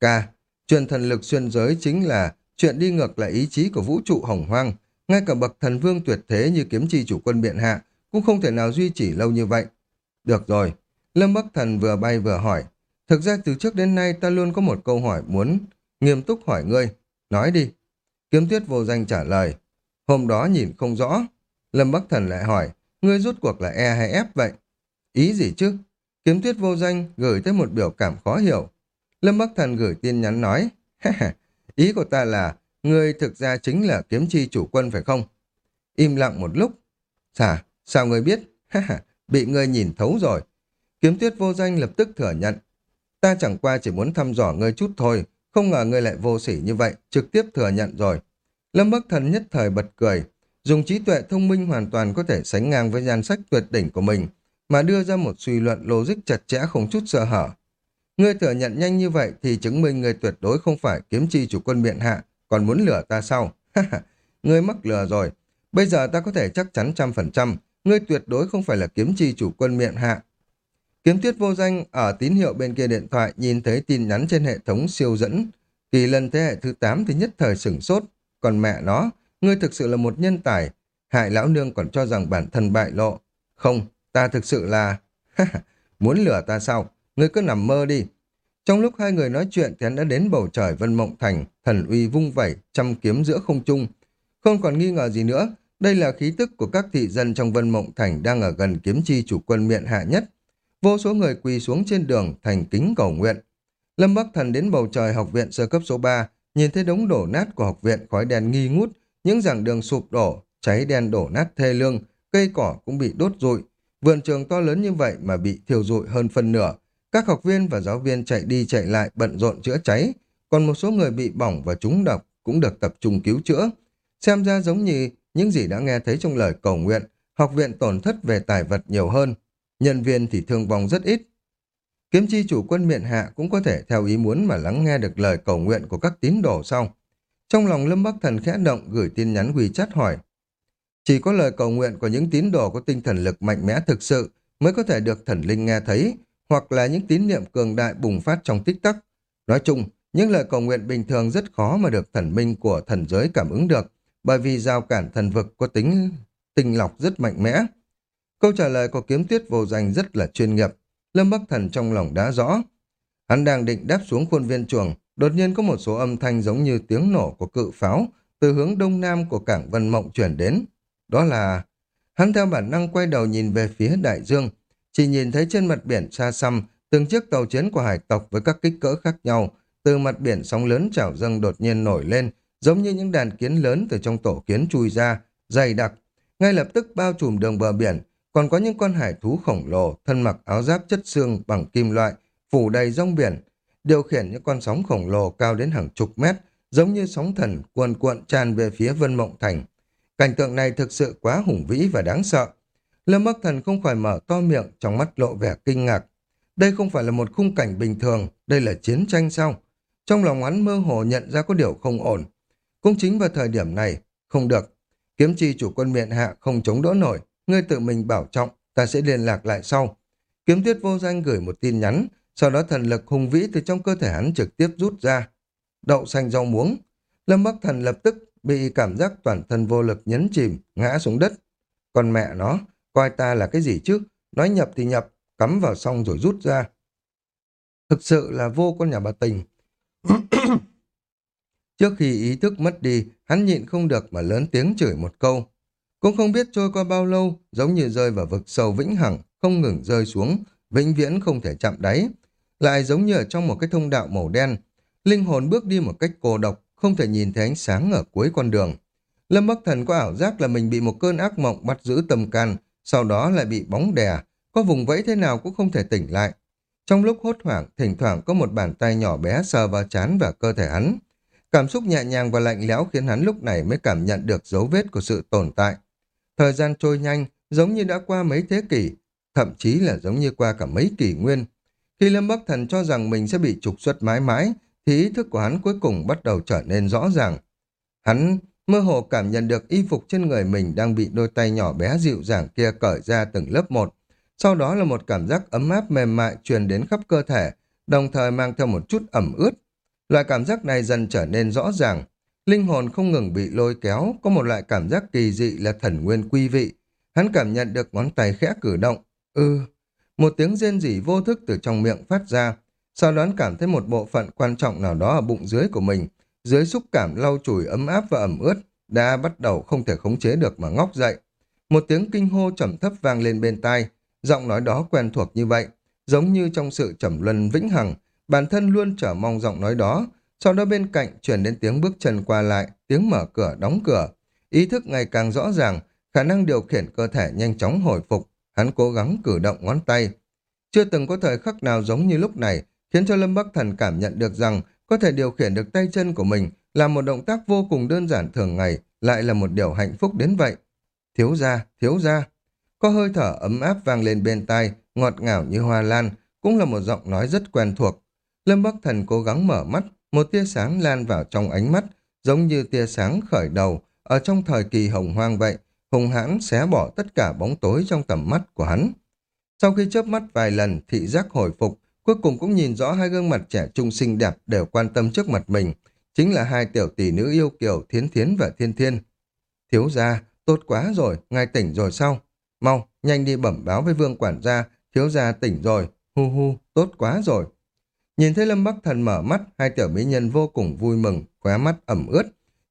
[SPEAKER 1] Ca, truyền thần lực xuyên giới chính là chuyện đi ngược lại ý chí của vũ trụ hồng hoang, ngay cả bậc thần vương tuyệt thế như kiếm chi chủ quân biện hạ cũng không thể nào duy trì lâu như vậy. Được rồi, Lâm Bắc Thần vừa bay vừa hỏi. Thực ra từ trước đến nay ta luôn có một câu hỏi muốn nghiêm túc hỏi ngươi. Nói đi. Kiếm tuyết vô danh trả lời. Hôm đó nhìn không rõ. Lâm Bắc Thần lại hỏi, ngươi rút cuộc là E hay F vậy? Ý gì chứ? Kiếm tuyết vô danh gửi tới một biểu cảm khó hiểu. Lâm Bắc Thần gửi tin nhắn nói, ý của ta là Ngươi thực ra chính là kiếm chi chủ quân phải không? Im lặng một lúc. Xả, sao ngươi biết? Bị ngươi nhìn thấu rồi. Kiếm tuyết vô danh lập tức thừa nhận. Ta chẳng qua chỉ muốn thăm dò ngươi chút thôi, không ngờ ngươi lại vô sỉ như vậy, trực tiếp thừa nhận rồi. Lâm Bắc Thần nhất thời bật cười, dùng trí tuệ thông minh hoàn toàn có thể sánh ngang với nhan sách tuyệt đỉnh của mình, mà đưa ra một suy luận logic chặt chẽ không chút sơ hở. Ngươi thừa nhận nhanh như vậy thì chứng minh ngươi tuyệt đối không phải kiếm chi chủ quân biện hạ, còn muốn lừa ta sao? ngươi mắc lừa rồi. Bây giờ ta có thể chắc chắn trăm phần trăm, ngươi tuyệt đối không phải là kiếm chi chủ quân miệng hạ. Kiếm tuyết vô danh ở tín hiệu bên kia điện thoại nhìn thấy tin nhắn trên hệ thống siêu dẫn. Kỳ lần thế hệ thứ 8 thì nhất thời sửng sốt. Còn mẹ nó, ngươi thực sự là một nhân tài. Hại lão nương còn cho rằng bản thân bại lộ. Không, ta thực sự là... muốn lừa ta sao? Ngươi cứ nằm mơ đi. Trong lúc hai người nói chuyện thì hắn đã đến bầu trời Vân Mộng Thành, thần uy vung vẩy, trăm kiếm giữa không trung. Không còn nghi ngờ gì nữa, đây là khí tức của các thị dân trong Vân Mộng Thành đang ở gần kiếm chi chủ quân miện hạ nhất. Vô số người quỳ xuống trên đường thành kính cầu nguyện. Lâm Bắc Thần đến bầu trời học viện sơ cấp số 3, nhìn thấy đống đổ nát của học viện khói đèn nghi ngút, những giảng đường sụp đổ, cháy đen đổ nát thê lương, cây cỏ cũng bị đốt rụi. Vườn trường to lớn như vậy mà bị thiêu rụi hơn phân nửa, các học viên và giáo viên chạy đi chạy lại bận rộn chữa cháy, còn một số người bị bỏng và trúng độc cũng được tập trung cứu chữa. Xem ra giống như những gì đã nghe thấy trong lời cầu nguyện, học viện tổn thất về tài vật nhiều hơn, nhân viên thì thương vong rất ít. Kiếm chi chủ quân miện hạ cũng có thể theo ý muốn mà lắng nghe được lời cầu nguyện của các tín đồ sau. Trong lòng Lâm Bắc Thần khẽ động gửi tin nhắn quỳ chát hỏi. Chỉ có lời cầu nguyện của những tín đồ có tinh thần lực mạnh mẽ thực sự mới có thể được thần linh nghe thấy, hoặc là những tín niệm cường đại bùng phát trong tích tắc. Nói chung, những lời cầu nguyện bình thường rất khó mà được thần minh của thần giới cảm ứng được, bởi vì giao cản thần vực có tính tinh lọc rất mạnh mẽ. Câu trả lời của kiếm tuyết vô danh rất là chuyên nghiệp. Lâm Bắc Thần trong lòng đã rõ. Hắn đang định đáp xuống khuôn viên chuồng, đột nhiên có một số âm thanh giống như tiếng nổ của cự pháo từ hướng đông nam của cảng Vân Mộng chuyển đến. Đó là... Hắn theo bản năng quay đầu nhìn về phía đại dương, chỉ nhìn thấy trên mặt biển xa xăm từng chiếc tàu chiến của hải tộc với các kích cỡ khác nhau, từ mặt biển sóng lớn trào dâng đột nhiên nổi lên, giống như những đàn kiến lớn từ trong tổ kiến chui ra, dày đặc, ngay lập tức bao trùm đường bờ biển, còn có những con hải thú khổng lồ, thân mặc áo giáp chất xương bằng kim loại, phủ đầy rong biển, điều khiển những con sóng khổng lồ cao đến hàng chục mét, giống như sóng thần cuồn cuộn tràn về phía Vân Mộng Thành. Cảnh tượng này thực sự quá hùng vĩ và đáng sợ. Lâm Bắc Thần không khỏi mở to miệng, trong mắt lộ vẻ kinh ngạc. Đây không phải là một khung cảnh bình thường, đây là chiến tranh sao? Trong lòng hắn mơ hồ nhận ra có điều không ổn. Cũng chính vào thời điểm này, không được. Kiếm chi chủ quân miện hạ không chống đỡ nổi, ngươi tự mình bảo trọng, ta sẽ liên lạc lại sau. Kiếm tuyết vô danh gửi một tin nhắn, sau đó thần lực hùng vĩ từ trong cơ thể hắn trực tiếp rút ra. Đậu xanh rau muống. Lâm Bắc Thần lập tức bị cảm giác toàn thân vô lực nhấn chìm, ngã xuống đất. Còn mẹ nó, coi ta là cái gì chứ? Nói nhập thì nhập, cắm vào xong rồi rút ra. Thực sự là vô con nhà bà tình. Trước khi ý thức mất đi, hắn nhịn không được mà lớn tiếng chửi một câu. Cũng không biết trôi qua bao lâu, giống như rơi vào vực sâu vĩnh hằng, không ngừng rơi xuống, vĩnh viễn không thể chạm đáy. Lại giống như ở trong một cái thông đạo màu đen, linh hồn bước đi một cách cô độc, không thể nhìn thấy ánh sáng ở cuối con đường. Lâm Bắc Thần có ảo giác là mình bị một cơn ác mộng bắt giữ tâm can, sau đó lại bị bóng đè, có vùng vẫy thế nào cũng không thể tỉnh lại. Trong lúc hốt hoảng, thỉnh thoảng có một bàn tay nhỏ bé sờ vào chán và cơ thể hắn. Cảm xúc nhẹ nhàng và lạnh lẽo khiến hắn lúc này mới cảm nhận được dấu vết của sự tồn tại. Thời gian trôi nhanh, giống như đã qua mấy thế kỷ, thậm chí là giống như qua cả mấy kỷ nguyên. Khi Lâm Bắc Thần cho rằng mình sẽ bị trục xuất mãi mãi, thì ý thức của hắn cuối cùng bắt đầu trở nên rõ ràng. Hắn mơ hồ cảm nhận được y phục trên người mình đang bị đôi tay nhỏ bé dịu dàng kia cởi ra từng lớp một. Sau đó là một cảm giác ấm áp mềm mại truyền đến khắp cơ thể, đồng thời mang theo một chút ẩm ướt. Loại cảm giác này dần trở nên rõ ràng. Linh hồn không ngừng bị lôi kéo, có một loại cảm giác kỳ dị là thần nguyên quy vị. Hắn cảm nhận được ngón tay khẽ cử động. Ừ, một tiếng rên rỉ vô thức từ trong miệng phát ra. Sau đó cảm thấy một bộ phận quan trọng nào đó ở bụng dưới của mình, dưới xúc cảm lau chùi ấm áp và ẩm ướt, đã bắt đầu không thể khống chế được mà ngóc dậy. Một tiếng kinh hô trầm thấp vang lên bên tai, giọng nói đó quen thuộc như vậy, giống như trong sự trầm luân vĩnh hằng, bản thân luôn chờ mong giọng nói đó, sau đó bên cạnh chuyển đến tiếng bước chân qua lại, tiếng mở cửa, đóng cửa. Ý thức ngày càng rõ ràng, khả năng điều khiển cơ thể nhanh chóng hồi phục, hắn cố gắng cử động ngón tay. Chưa từng có thời khắc nào giống như lúc này, khiến cho Lâm Bắc Thần cảm nhận được rằng có thể điều khiển được tay chân của mình là một động tác vô cùng đơn giản thường ngày, lại là một điều hạnh phúc đến vậy. Thiếu ra, thiếu ra. Có hơi thở ấm áp vang lên bên tai, ngọt ngào như hoa lan, cũng là một giọng nói rất quen thuộc. Lâm Bắc Thần cố gắng mở mắt, một tia sáng lan vào trong ánh mắt, giống như tia sáng khởi đầu, ở trong thời kỳ hồng hoang vậy, hùng hãn xé bỏ tất cả bóng tối trong tầm mắt của hắn. Sau khi chớp mắt vài lần, thị giác hồi phục, cuối cùng cũng nhìn rõ hai gương mặt trẻ trung xinh đẹp đều quan tâm trước mặt mình, chính là hai tiểu tỷ nữ yêu kiều Thiến Thiến và Thiên Thiên. Thiếu gia, tốt quá rồi, ngài tỉnh rồi sao? Mau, nhanh đi bẩm báo với vương quản gia, thiếu gia tỉnh rồi, hu hu, tốt quá rồi. Nhìn thấy Lâm Bắc Thần mở mắt, hai tiểu mỹ nhân vô cùng vui mừng, khóe mắt ẩm ướt.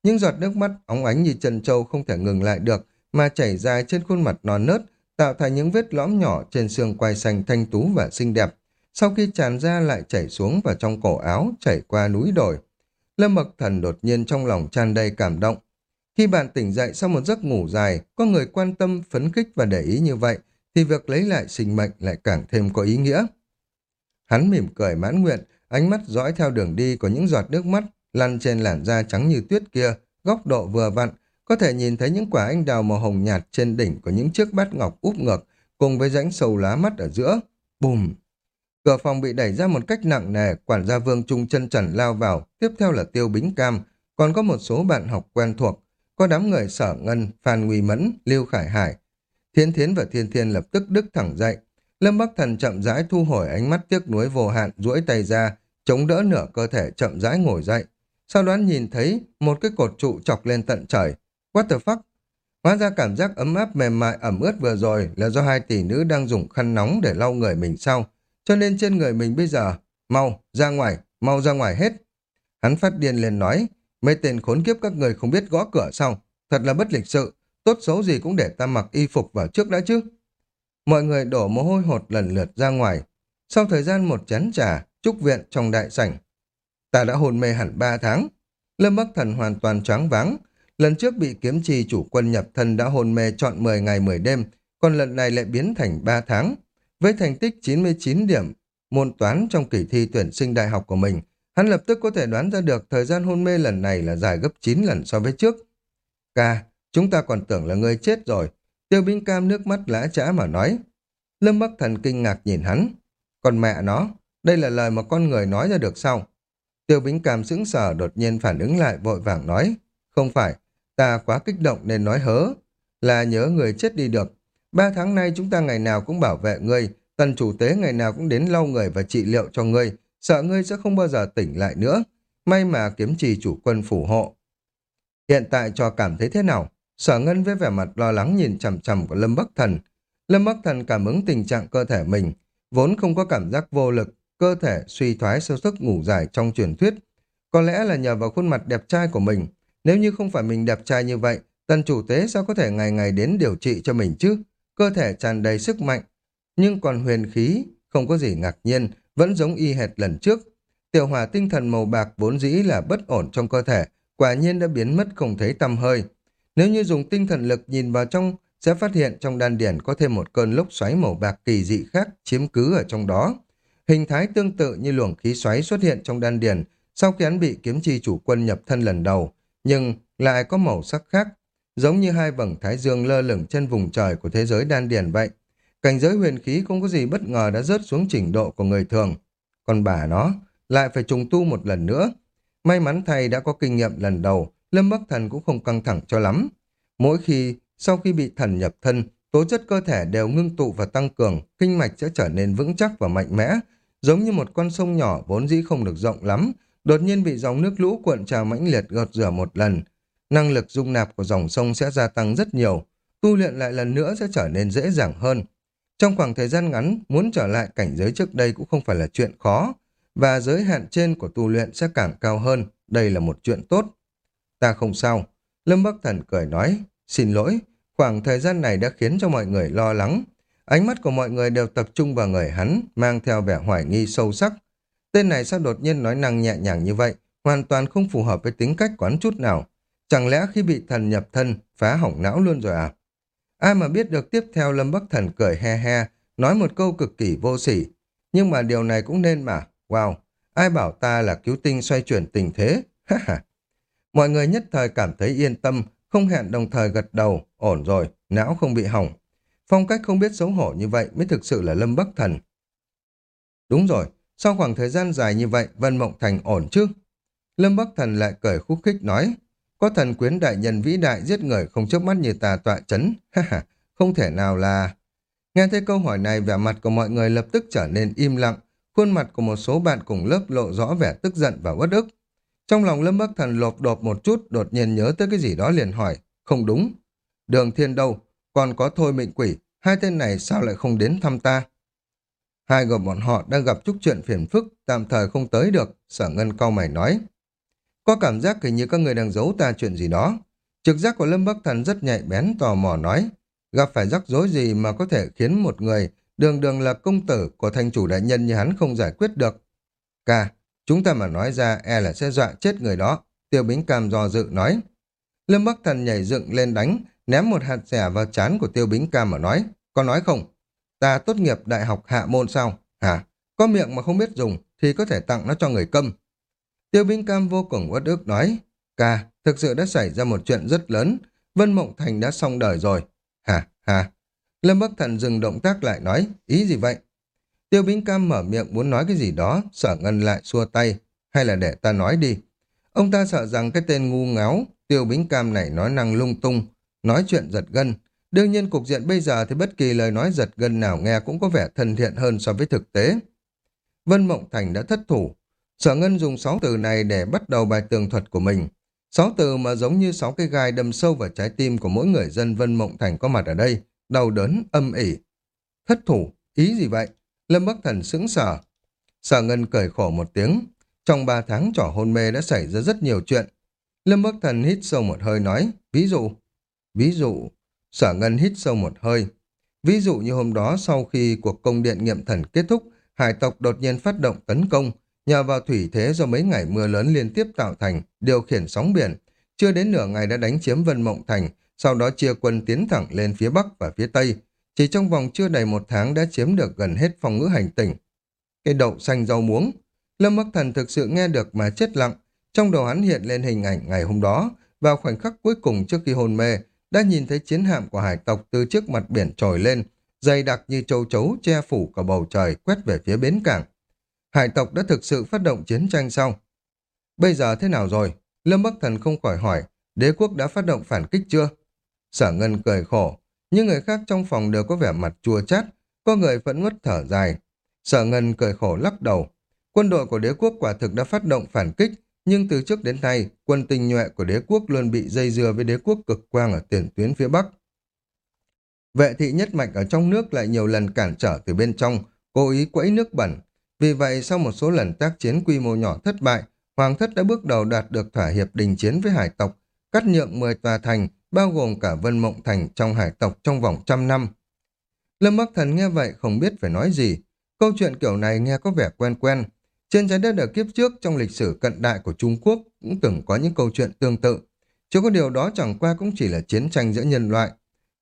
[SPEAKER 1] Những giọt nước mắt óng ánh như chân trâu không thể ngừng lại được, mà chảy dài trên khuôn mặt non nớt, tạo thành những vết lõm nhỏ trên xương quai xanh thanh tú và xinh đẹp. Sau khi tràn ra lại chảy xuống vào trong cổ áo, chảy qua núi đồi. Lâm bắc Thần đột nhiên trong lòng tràn đầy cảm động. Khi bạn tỉnh dậy sau một giấc ngủ dài, có người quan tâm, phấn khích và để ý như vậy, thì việc lấy lại sinh mệnh lại càng thêm có ý nghĩa. Hắn mỉm cười mãn nguyện, ánh mắt dõi theo đường đi của những giọt nước mắt lăn trên làn da trắng như tuyết kia, góc độ vừa vặn, có thể nhìn thấy những quả anh đào màu hồng nhạt trên đỉnh của những chiếc bát ngọc úp ngược, cùng với rãnh sâu lá mắt ở giữa. Bùm! Cửa phòng bị đẩy ra một cách nặng nề, quản gia vương trung chân trần lao vào, tiếp theo là tiêu bính cam, còn có một số bạn học quen thuộc, có đám người sở ngân, Phan Nguy Mẫn, Lưu Khải Hải. Thiên Thiến và Thiên Thiên lập tức đứng thẳng dậy. Lâm Bắc Thần chậm rãi thu hồi ánh mắt tiếc nuối vô hạn, duỗi tay ra, chống đỡ nửa cơ thể chậm rãi ngồi dậy. Sau đó nhìn thấy một cái cột trụ chọc lên tận trời. What the fuck? Hóa ra cảm giác ấm áp mềm mại ẩm ướt vừa rồi là do hai tỷ nữ đang dùng khăn nóng để lau người mình sau. Cho nên trên người mình bây giờ, mau, ra ngoài, mau ra ngoài hết. Hắn phát điên lên nói, mấy tên khốn kiếp các người không biết gõ cửa sao, thật là bất lịch sự, tốt xấu gì cũng để ta mặc y phục vào trước đã chứ. Mọi người đổ mồ hôi hột lần lượt ra ngoài. Sau thời gian một chén trà, trúc viện trong đại sảnh. Ta đã hôn mê hẳn ba tháng. Lâm Bắc Thần hoàn toàn choáng váng. Lần trước bị kiếm trì chủ quân nhập thân đã hôn mê trọn 10 ngày 10 đêm, còn lần này lại biến thành 3 tháng. Với thành tích 99 điểm môn toán trong kỳ thi tuyển sinh đại học của mình, hắn lập tức có thể đoán ra được thời gian hôn mê lần này là dài gấp 9 lần so với trước. Ca, chúng ta còn tưởng là ngươi chết rồi. Tiêu Bính Cam nước mắt lã trã mà nói. Lâm Bắc Thần kinh ngạc nhìn hắn. Còn mẹ nó, đây là lời mà con người nói ra được sao? Tiêu Bính Cam sững sờ đột nhiên phản ứng lại vội vàng nói. Không phải, ta quá kích động nên nói hớ. Là nhớ người chết đi được. Ba tháng nay chúng ta ngày nào cũng bảo vệ ngươi, tần chủ tế ngày nào cũng đến lau người và trị liệu cho ngươi, sợ ngươi sẽ không bao giờ tỉnh lại nữa. May mà kiếm trì chủ quân phù hộ. Hiện tại cho cảm thấy thế nào? Sở Ngân với vẻ mặt lo lắng nhìn chằm chằm của Lâm Bắc Thần. Lâm Bắc Thần cảm ứng tình trạng cơ thể mình, vốn không có cảm giác vô lực, cơ thể suy thoái sâu sức ngủ dài trong truyền thuyết. Có lẽ là nhờ vào khuôn mặt đẹp trai của mình. Nếu như không phải mình đẹp trai như vậy, tần chủ tế sao có thể ngày ngày đến điều trị cho mình chứ? Cơ thể tràn đầy sức mạnh, nhưng còn huyền khí, không có gì ngạc nhiên, vẫn giống y hệt lần trước. Tiểu hỏa tinh thần màu bạc vốn dĩ là bất ổn trong cơ thể, quả nhiên đã biến mất không thấy tăm hơi. Nếu như dùng tinh thần lực nhìn vào trong, sẽ phát hiện trong đan điển có thêm một cơn lốc xoáy màu bạc kỳ dị khác chiếm cứ ở trong đó. Hình thái tương tự như luồng khí xoáy xuất hiện trong đan điển sau khi hắn bị kiếm chi chủ quân nhập thân lần đầu, nhưng lại có màu sắc khác, giống như hai vầng thái dương lơ lửng trên vùng trời của thế giới đan điển vậy. Cảnh giới huyền khí không có gì bất ngờ đã rớt xuống trình độ của người thường. Còn bà nó lại phải trùng tu một lần nữa. May mắn thầy đã có kinh nghiệm lần đầu, Lâm Bắc Thần cũng không căng thẳng cho lắm. Mỗi khi, sau khi bị thần nhập thân, tố chất cơ thể đều ngưng tụ và tăng cường, kinh mạch sẽ trở nên vững chắc và mạnh mẽ, giống như một con sông nhỏ vốn dĩ không được rộng lắm, đột nhiên bị dòng nước lũ cuộn trào mãnh liệt gợt rửa một lần. Năng lực dung nạp của dòng sông sẽ gia tăng rất nhiều, tu luyện lại lần nữa sẽ trở nên dễ dàng hơn. Trong khoảng thời gian ngắn, muốn trở lại cảnh giới trước đây cũng không phải là chuyện khó, và giới hạn trên của tu luyện sẽ càng cao hơn, đây là một chuyện tốt. Ta không sao. Lâm Bắc Thần cười nói, xin lỗi, khoảng thời gian này đã khiến cho mọi người lo lắng. Ánh mắt của mọi người đều tập trung vào người hắn, mang theo vẻ hoài nghi sâu sắc. Tên này sao đột nhiên nói năng nhẹ nhàng như vậy, hoàn toàn không phù hợp với tính cách quán chút nào. Chẳng lẽ khi bị thần nhập thân, phá hỏng não luôn rồi à? Ai mà biết được tiếp theo Lâm Bắc Thần cười he he, nói một câu cực kỳ vô sỉ. Nhưng mà điều này cũng nên mà, wow, ai bảo ta là cứu tinh xoay chuyển tình thế, ha ha. Mọi người nhất thời cảm thấy yên tâm, không hẹn đồng thời gật đầu, ổn rồi, não không bị hỏng. Phong cách không biết xấu hổ như vậy mới thực sự là Lâm Bắc Thần. Đúng rồi, sau khoảng thời gian dài như vậy, Vân Mộng Thành ổn chứ? Lâm Bắc Thần lại cười khúc khích nói, có thần quyến đại nhân vĩ đại giết người không chớp mắt như tà tọa chấn, ha ha, không thể nào là... Nghe thấy câu hỏi này, vẻ mặt của mọi người lập tức trở nên im lặng, khuôn mặt của một số bạn cùng lớp lộ rõ vẻ tức giận và uất ức. Trong lòng Lâm Bắc Thần lộp đột một chút, đột nhiên nhớ tới cái gì đó liền hỏi. Không đúng. Đường thiên đâu? Còn có thôi mệnh quỷ. Hai tên này sao lại không đến thăm ta? Hai người bọn họ đang gặp chút chuyện phiền phức, tạm thời không tới được. Sở Ngân cau mày nói. Có cảm giác hình như các người đang giấu ta chuyện gì đó. Trực giác của Lâm Bắc Thần rất nhạy bén tò mò nói. Gặp phải rắc rối gì mà có thể khiến một người đường đường là công tử của thành chủ đại nhân như hắn không giải quyết được. cả Chúng ta mà nói ra e là sẽ dọa chết người đó. Tiêu Bính Cam do dự nói. Lâm Bắc Thần nhảy dựng lên đánh, ném một hạt rẻ vào chán của Tiêu Bính Cam mà nói. Có nói không? Ta tốt nghiệp đại học hạ môn sao? Hả? Có miệng mà không biết dùng. thì có thể tặng nó cho người câm. Tiêu Bính Cam vô cùng uất ức nói, ca, thực sự đã xảy ra một chuyện rất lớn, Vân Mộng Thành đã xong đời rồi. Hả, hả? Lâm Bắc Thần dừng động tác lại nói, ý gì vậy? Tiêu Bính Cam mở miệng muốn nói cái gì đó, sở ngân lại xua tay, hay là để ta nói đi. Ông ta sợ rằng cái tên ngu ngáo, Tiêu Bính Cam này nói năng lung tung, nói chuyện giật gân. Đương nhiên cục diện bây giờ thì bất kỳ lời nói giật gân nào nghe cũng có vẻ thân thiện hơn so với thực tế. Vân Mộng Thành đã thất thủ. Sở Ngân dùng sáu từ này để bắt đầu bài tường thuật của mình. Sáu từ mà giống như sáu cái gai đâm sâu vào trái tim của mỗi người dân Vân Mộng Thành có mặt ở đây. Đau đớn, âm ỉ. Thất thủ, ý gì vậy? Lâm Bắc Thần sững sờ. Sở Ngân cười khổ một tiếng. Trong ba tháng trỏ hôn mê đã xảy ra rất nhiều chuyện. Lâm Bắc Thần hít sâu một hơi nói, ví dụ. Ví dụ, sở ngân hít sâu một hơi. Ví dụ như hôm đó sau khi cuộc công điện nghiệm thần kết thúc, hải tộc đột nhiên phát động tấn công, nhờ vào thủy thế do mấy ngày mưa lớn liên tiếp tạo thành, điều khiển sóng biển. Chưa đến nửa ngày đã đánh chiếm Vân Mộng Thành, sau đó chia quân tiến thẳng lên phía Bắc và phía Tây. Chỉ trong vòng chưa đầy một tháng đã chiếm được gần hết phòng ngữ hành tỉnh. Cây đậu xanh rau muống. Lâm Bắc Thần thực sự nghe được mà chết lặng. Trong đầu hắn hiện lên hình ảnh ngày hôm đó, vào khoảnh khắc cuối cùng trước khi hôn mê, đã nhìn thấy chiến hạm của hải tộc từ trước mặt biển trồi lên, dày đặc như châu chấu che phủ cả bầu trời quét về phía bến cảng. Hải tộc đã thực sự phát động chiến tranh sau. Bây giờ thế nào rồi? Lâm Bắc Thần không khỏi hỏi, đế quốc đã phát động phản kích chưa? Sở Ngân cười khổ, những người khác trong phòng đều có vẻ mặt chua chát, có người vẫn ngất thở dài. Sở Ngân cười khổ lắc đầu. Quân đội của đế quốc quả thực đã phát động phản kích, nhưng từ trước đến nay, quân tinh nhuệ của đế quốc luôn bị dây dưa với đế quốc cực quang ở tiền tuyến phía Bắc. Vệ thị nhất mạch ở trong nước lại nhiều lần cản trở từ bên trong, cố ý quẫy nước bẩn. Vì vậy, sau một số lần tác chiến quy mô nhỏ thất bại, Hoàng thất đã bước đầu đạt được thỏa hiệp đình chiến với hải tộc, cắt nhượng 10 tòa thành, bao gồm cả Vân Mộng Thành trong hải tộc trong vòng trăm năm. Lâm Bắc Thần nghe vậy không biết phải nói gì. Câu chuyện kiểu này nghe có vẻ quen quen, trên trái đất ở kiếp trước trong lịch sử cận đại của Trung Quốc cũng từng có những câu chuyện tương tự. Chứ có điều đó chẳng qua cũng chỉ là chiến tranh giữa nhân loại.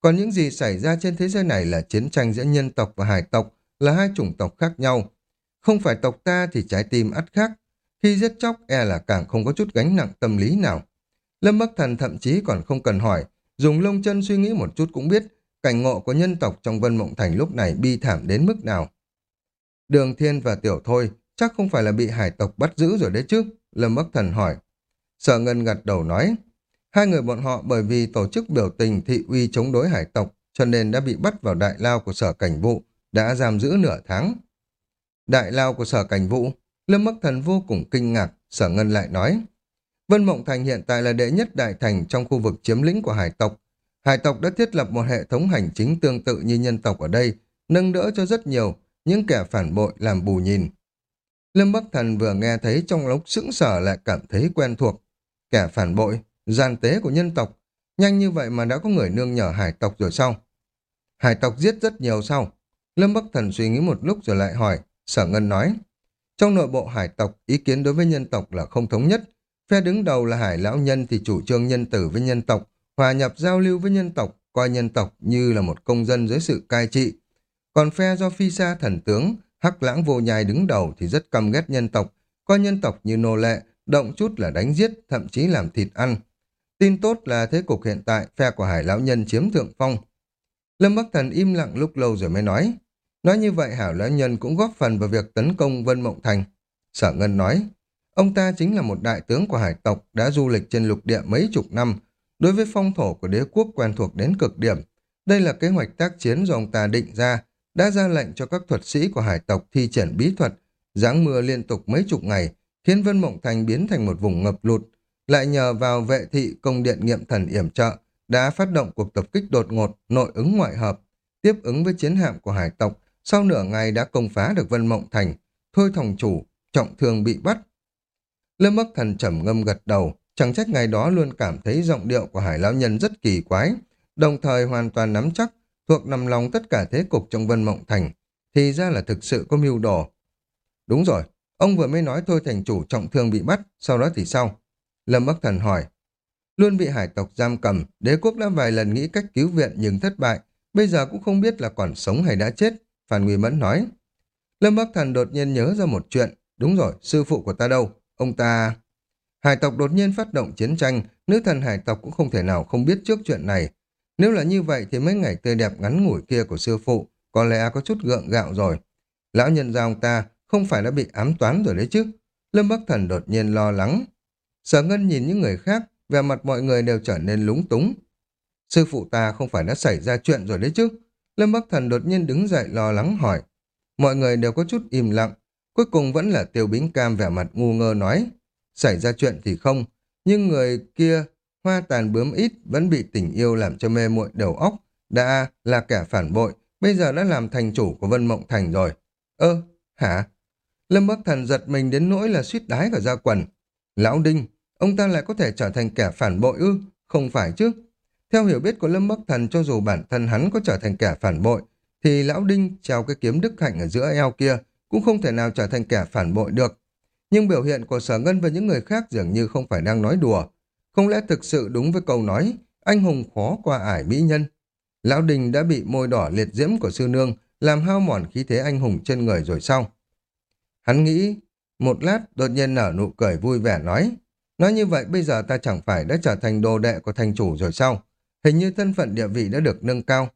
[SPEAKER 1] Còn những gì xảy ra trên thế giới này là chiến tranh giữa nhân tộc và hải tộc, là hai chủng tộc khác nhau. Không phải tộc ta thì trái tim ắt khác. Khi giết chóc e là càng không có chút gánh nặng tâm lý nào. Lâm Bắc Thần thậm chí còn không cần hỏi, dùng lông chân suy nghĩ một chút cũng biết cảnh ngộ của nhân tộc trong Vân Mộng Thành lúc này bi thảm đến mức nào. Đường Thiên và Tiểu Thôi Chắc không phải là bị hải tộc bắt giữ rồi đấy chứ? Lâm Bắc Thần hỏi. Sở Ngân gật đầu nói. Hai người bọn họ bởi vì tổ chức biểu tình thị uy chống đối hải tộc cho nên đã bị bắt vào đại lao của sở cảnh vụ, đã giam giữ nửa tháng. Đại lao của sở cảnh vụ, Lâm Bắc Thần vô cùng kinh ngạc, sở ngân lại nói. Vân Mộng Thành hiện tại là đệ nhất đại thành trong khu vực chiếm lĩnh của hải tộc. Hải tộc đã thiết lập một hệ thống hành chính tương tự như nhân tộc ở đây, nâng đỡ cho rất nhiều những kẻ phản bội làm bù nhìn. Lâm Bắc Thần vừa nghe thấy trong lúc sững sờ lại cảm thấy quen thuộc. Kẻ phản bội, gian tế của nhân tộc. Nhanh như vậy mà đã có người nương nhờ hải tộc rồi sao? Hải tộc giết rất nhiều sao? Lâm Bắc Thần suy nghĩ một lúc rồi lại hỏi. Sở Ngân nói. Trong nội bộ hải tộc, ý kiến đối với nhân tộc là không thống nhất. Phe đứng đầu là hải lão nhân thì chủ trương nhân tử với nhân tộc, hòa nhập giao lưu với nhân tộc, coi nhân tộc như là một công dân dưới sự cai trị. Còn phe do phi sa thần tướng Hắc lãng vô nhai đứng đầu thì rất căm ghét nhân tộc, coi nhân tộc như nô lệ, động chút là đánh giết, thậm chí làm thịt ăn. Tin tốt là thế cục hiện tại, phe của hải lão nhân chiếm thượng phong. Lâm Bắc Thần im lặng lúc lâu rồi mới nói. Nói như vậy hải lão nhân cũng góp phần vào việc tấn công Vân Mộng Thành. Sở Ngân nói, ông ta chính là một đại tướng của hải tộc đã du lịch trên lục địa mấy chục năm. Đối với phong thổ của đế quốc quen thuộc đến cực điểm, đây là kế hoạch tác chiến do ông ta định ra đã ra lệnh cho các thuật sĩ của hải tộc thi triển bí thuật, giáng mưa liên tục mấy chục ngày, khiến Vân Mộng Thành biến thành một vùng ngập lụt. Lại nhờ vào vệ thị công điện nghiệm thần yểm trợ, đã phát động cuộc tập kích đột ngột, nội ứng ngoại hợp, tiếp ứng với chiến hạm của hải tộc, sau nửa ngày đã công phá được Vân Mộng Thành, thôi thòng chủ, trọng thương bị bắt. Lâm Bắc Thần trầm ngâm gật đầu, chẳng trách ngày đó luôn cảm thấy giọng điệu của hải lão nhân rất kỳ quái, đồng thời hoàn toàn nắm chắc thuộc nằm lòng tất cả thế cục trong Vân Mộng Thành, thì ra là thực sự có mưu đồ. Đúng rồi, ông vừa mới nói thôi thành chủ trọng thương bị bắt, sau đó thì sao? Lâm Bắc Thần hỏi. Luôn bị hải tộc giam cầm, đế quốc đã vài lần nghĩ cách cứu viện nhưng thất bại, bây giờ cũng không biết là còn sống hay đã chết, Phan Nguy Mẫn nói. Lâm Bắc Thần đột nhiên nhớ ra một chuyện, đúng rồi, sư phụ của ta đâu? Ông ta... Hải tộc đột nhiên phát động chiến tranh, nữ thần hải tộc cũng không thể nào không biết trước chuyện này. Nếu là như vậy thì mấy ngày tươi đẹp ngắn ngủi kia của sư phụ có lẽ có chút gượng gạo rồi. Lão nhân gia ông ta không phải đã bị ám toán rồi đấy chứ. Lâm Bắc Thần đột nhiên lo lắng. Sở Ngân nhìn những người khác, vẻ mặt mọi người đều trở nên lúng túng. Sư phụ ta không phải đã xảy ra chuyện rồi đấy chứ. Lâm Bắc Thần đột nhiên đứng dậy lo lắng hỏi. Mọi người đều có chút im lặng. Cuối cùng vẫn là tiêu bính cam vẻ mặt ngu ngơ nói. Xảy ra chuyện thì không, nhưng người kia, hoa tàn bướm ít, vẫn bị tình yêu làm cho mê muội đầu óc. Đã là kẻ phản bội, bây giờ đã làm thành chủ của Vân Mộng Thành rồi. Ơ, hả? Lâm Bắc Thần giật mình đến nỗi là suýt đái cả ra quần. Lão Đinh, ông ta lại có thể trở thành kẻ phản bội ư? Không phải chứ? Theo hiểu biết của Lâm Bắc Thần cho dù bản thân hắn có trở thành kẻ phản bội, thì Lão Đinh treo cái kiếm đức hạnh ở giữa eo kia cũng không thể nào trở thành kẻ phản bội được. Nhưng biểu hiện của Sở Ngân và những người khác dường như không phải đang nói đùa. Không lẽ thực sự đúng với câu nói, anh hùng khó qua ải mỹ nhân. Lão Đình đã bị môi đỏ liệt diễm của sư nương làm hao mòn khí thế anh hùng trên người rồi sao? Hắn nghĩ, một lát đột nhiên nở nụ cười vui vẻ nói, nói như vậy bây giờ ta chẳng phải đã trở thành đồ đệ của thành chủ rồi sao? Hình như thân phận địa vị đã được nâng cao.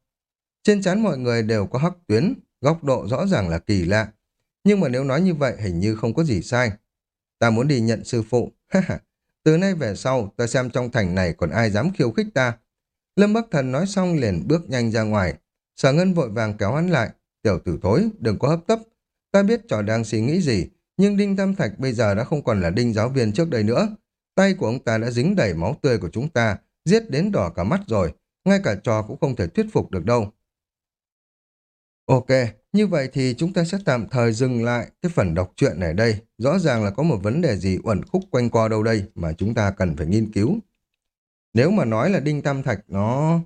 [SPEAKER 1] Trên trán mọi người đều có hắc tuyến, góc độ rõ ràng là kỳ lạ. Nhưng mà nếu nói như vậy hình như không có gì sai. Ta muốn đi nhận sư phụ. Từ nay về sau, ta xem trong thành này còn ai dám khiêu khích ta. Lâm Bắc Thần nói xong liền bước nhanh ra ngoài. Sở Ngân vội vàng kéo hắn lại. Tiểu tử thối, đừng có hấp tấp. Ta biết trò đang suy nghĩ gì, nhưng Đinh Tam Thạch bây giờ đã không còn là Đinh giáo viên trước đây nữa. Tay của ông ta đã dính đầy máu tươi của chúng ta, giết đến đỏ cả mắt rồi. Ngay cả trò cũng không thể thuyết phục được đâu. Ok, như vậy thì chúng ta sẽ tạm thời dừng lại cái phần đọc truyện này đây. Rõ ràng là có một vấn đề gì uẩn khúc quanh co đâu đây mà chúng ta cần phải nghiên cứu. Nếu mà nói là Đinh Tam Thạch nó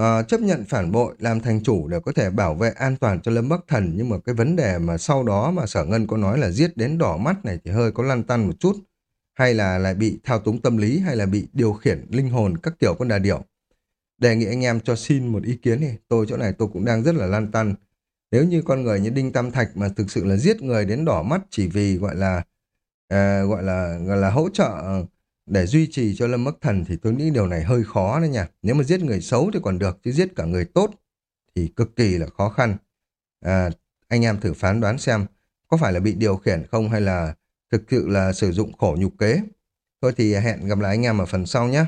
[SPEAKER 1] uh, chấp nhận phản bội làm thành chủ để có thể bảo vệ an toàn cho Lâm Bắc Thần nhưng mà cái vấn đề mà sau đó mà Sở Ngân có nói là giết đến đỏ mắt này thì hơi có lăn tăn một chút. Hay là lại bị thao túng tâm lý hay là bị điều khiển linh hồn các kiểu con đà điểu. Đề nghị anh em cho xin một ý kiến đi. Tôi chỗ này tôi cũng đang rất là lăn tăn nếu như con người như Đinh Tam Thạch mà thực sự là giết người đến đỏ mắt chỉ vì gọi là à, gọi là gọi là hỗ trợ ờ, để duy trì cho Lâm Bắc Thần thì tôi nghĩ điều này hơi khó đấy nha. Nếu mà giết người xấu thì còn được chứ giết cả người tốt thì cực kỳ là khó khăn. À, anh em thử phán đoán xem có phải là bị điều khiển không hay là thực sự là sử dụng khổ nhục kế. Thôi thì hẹn gặp lại anh em ở phần sau nhé.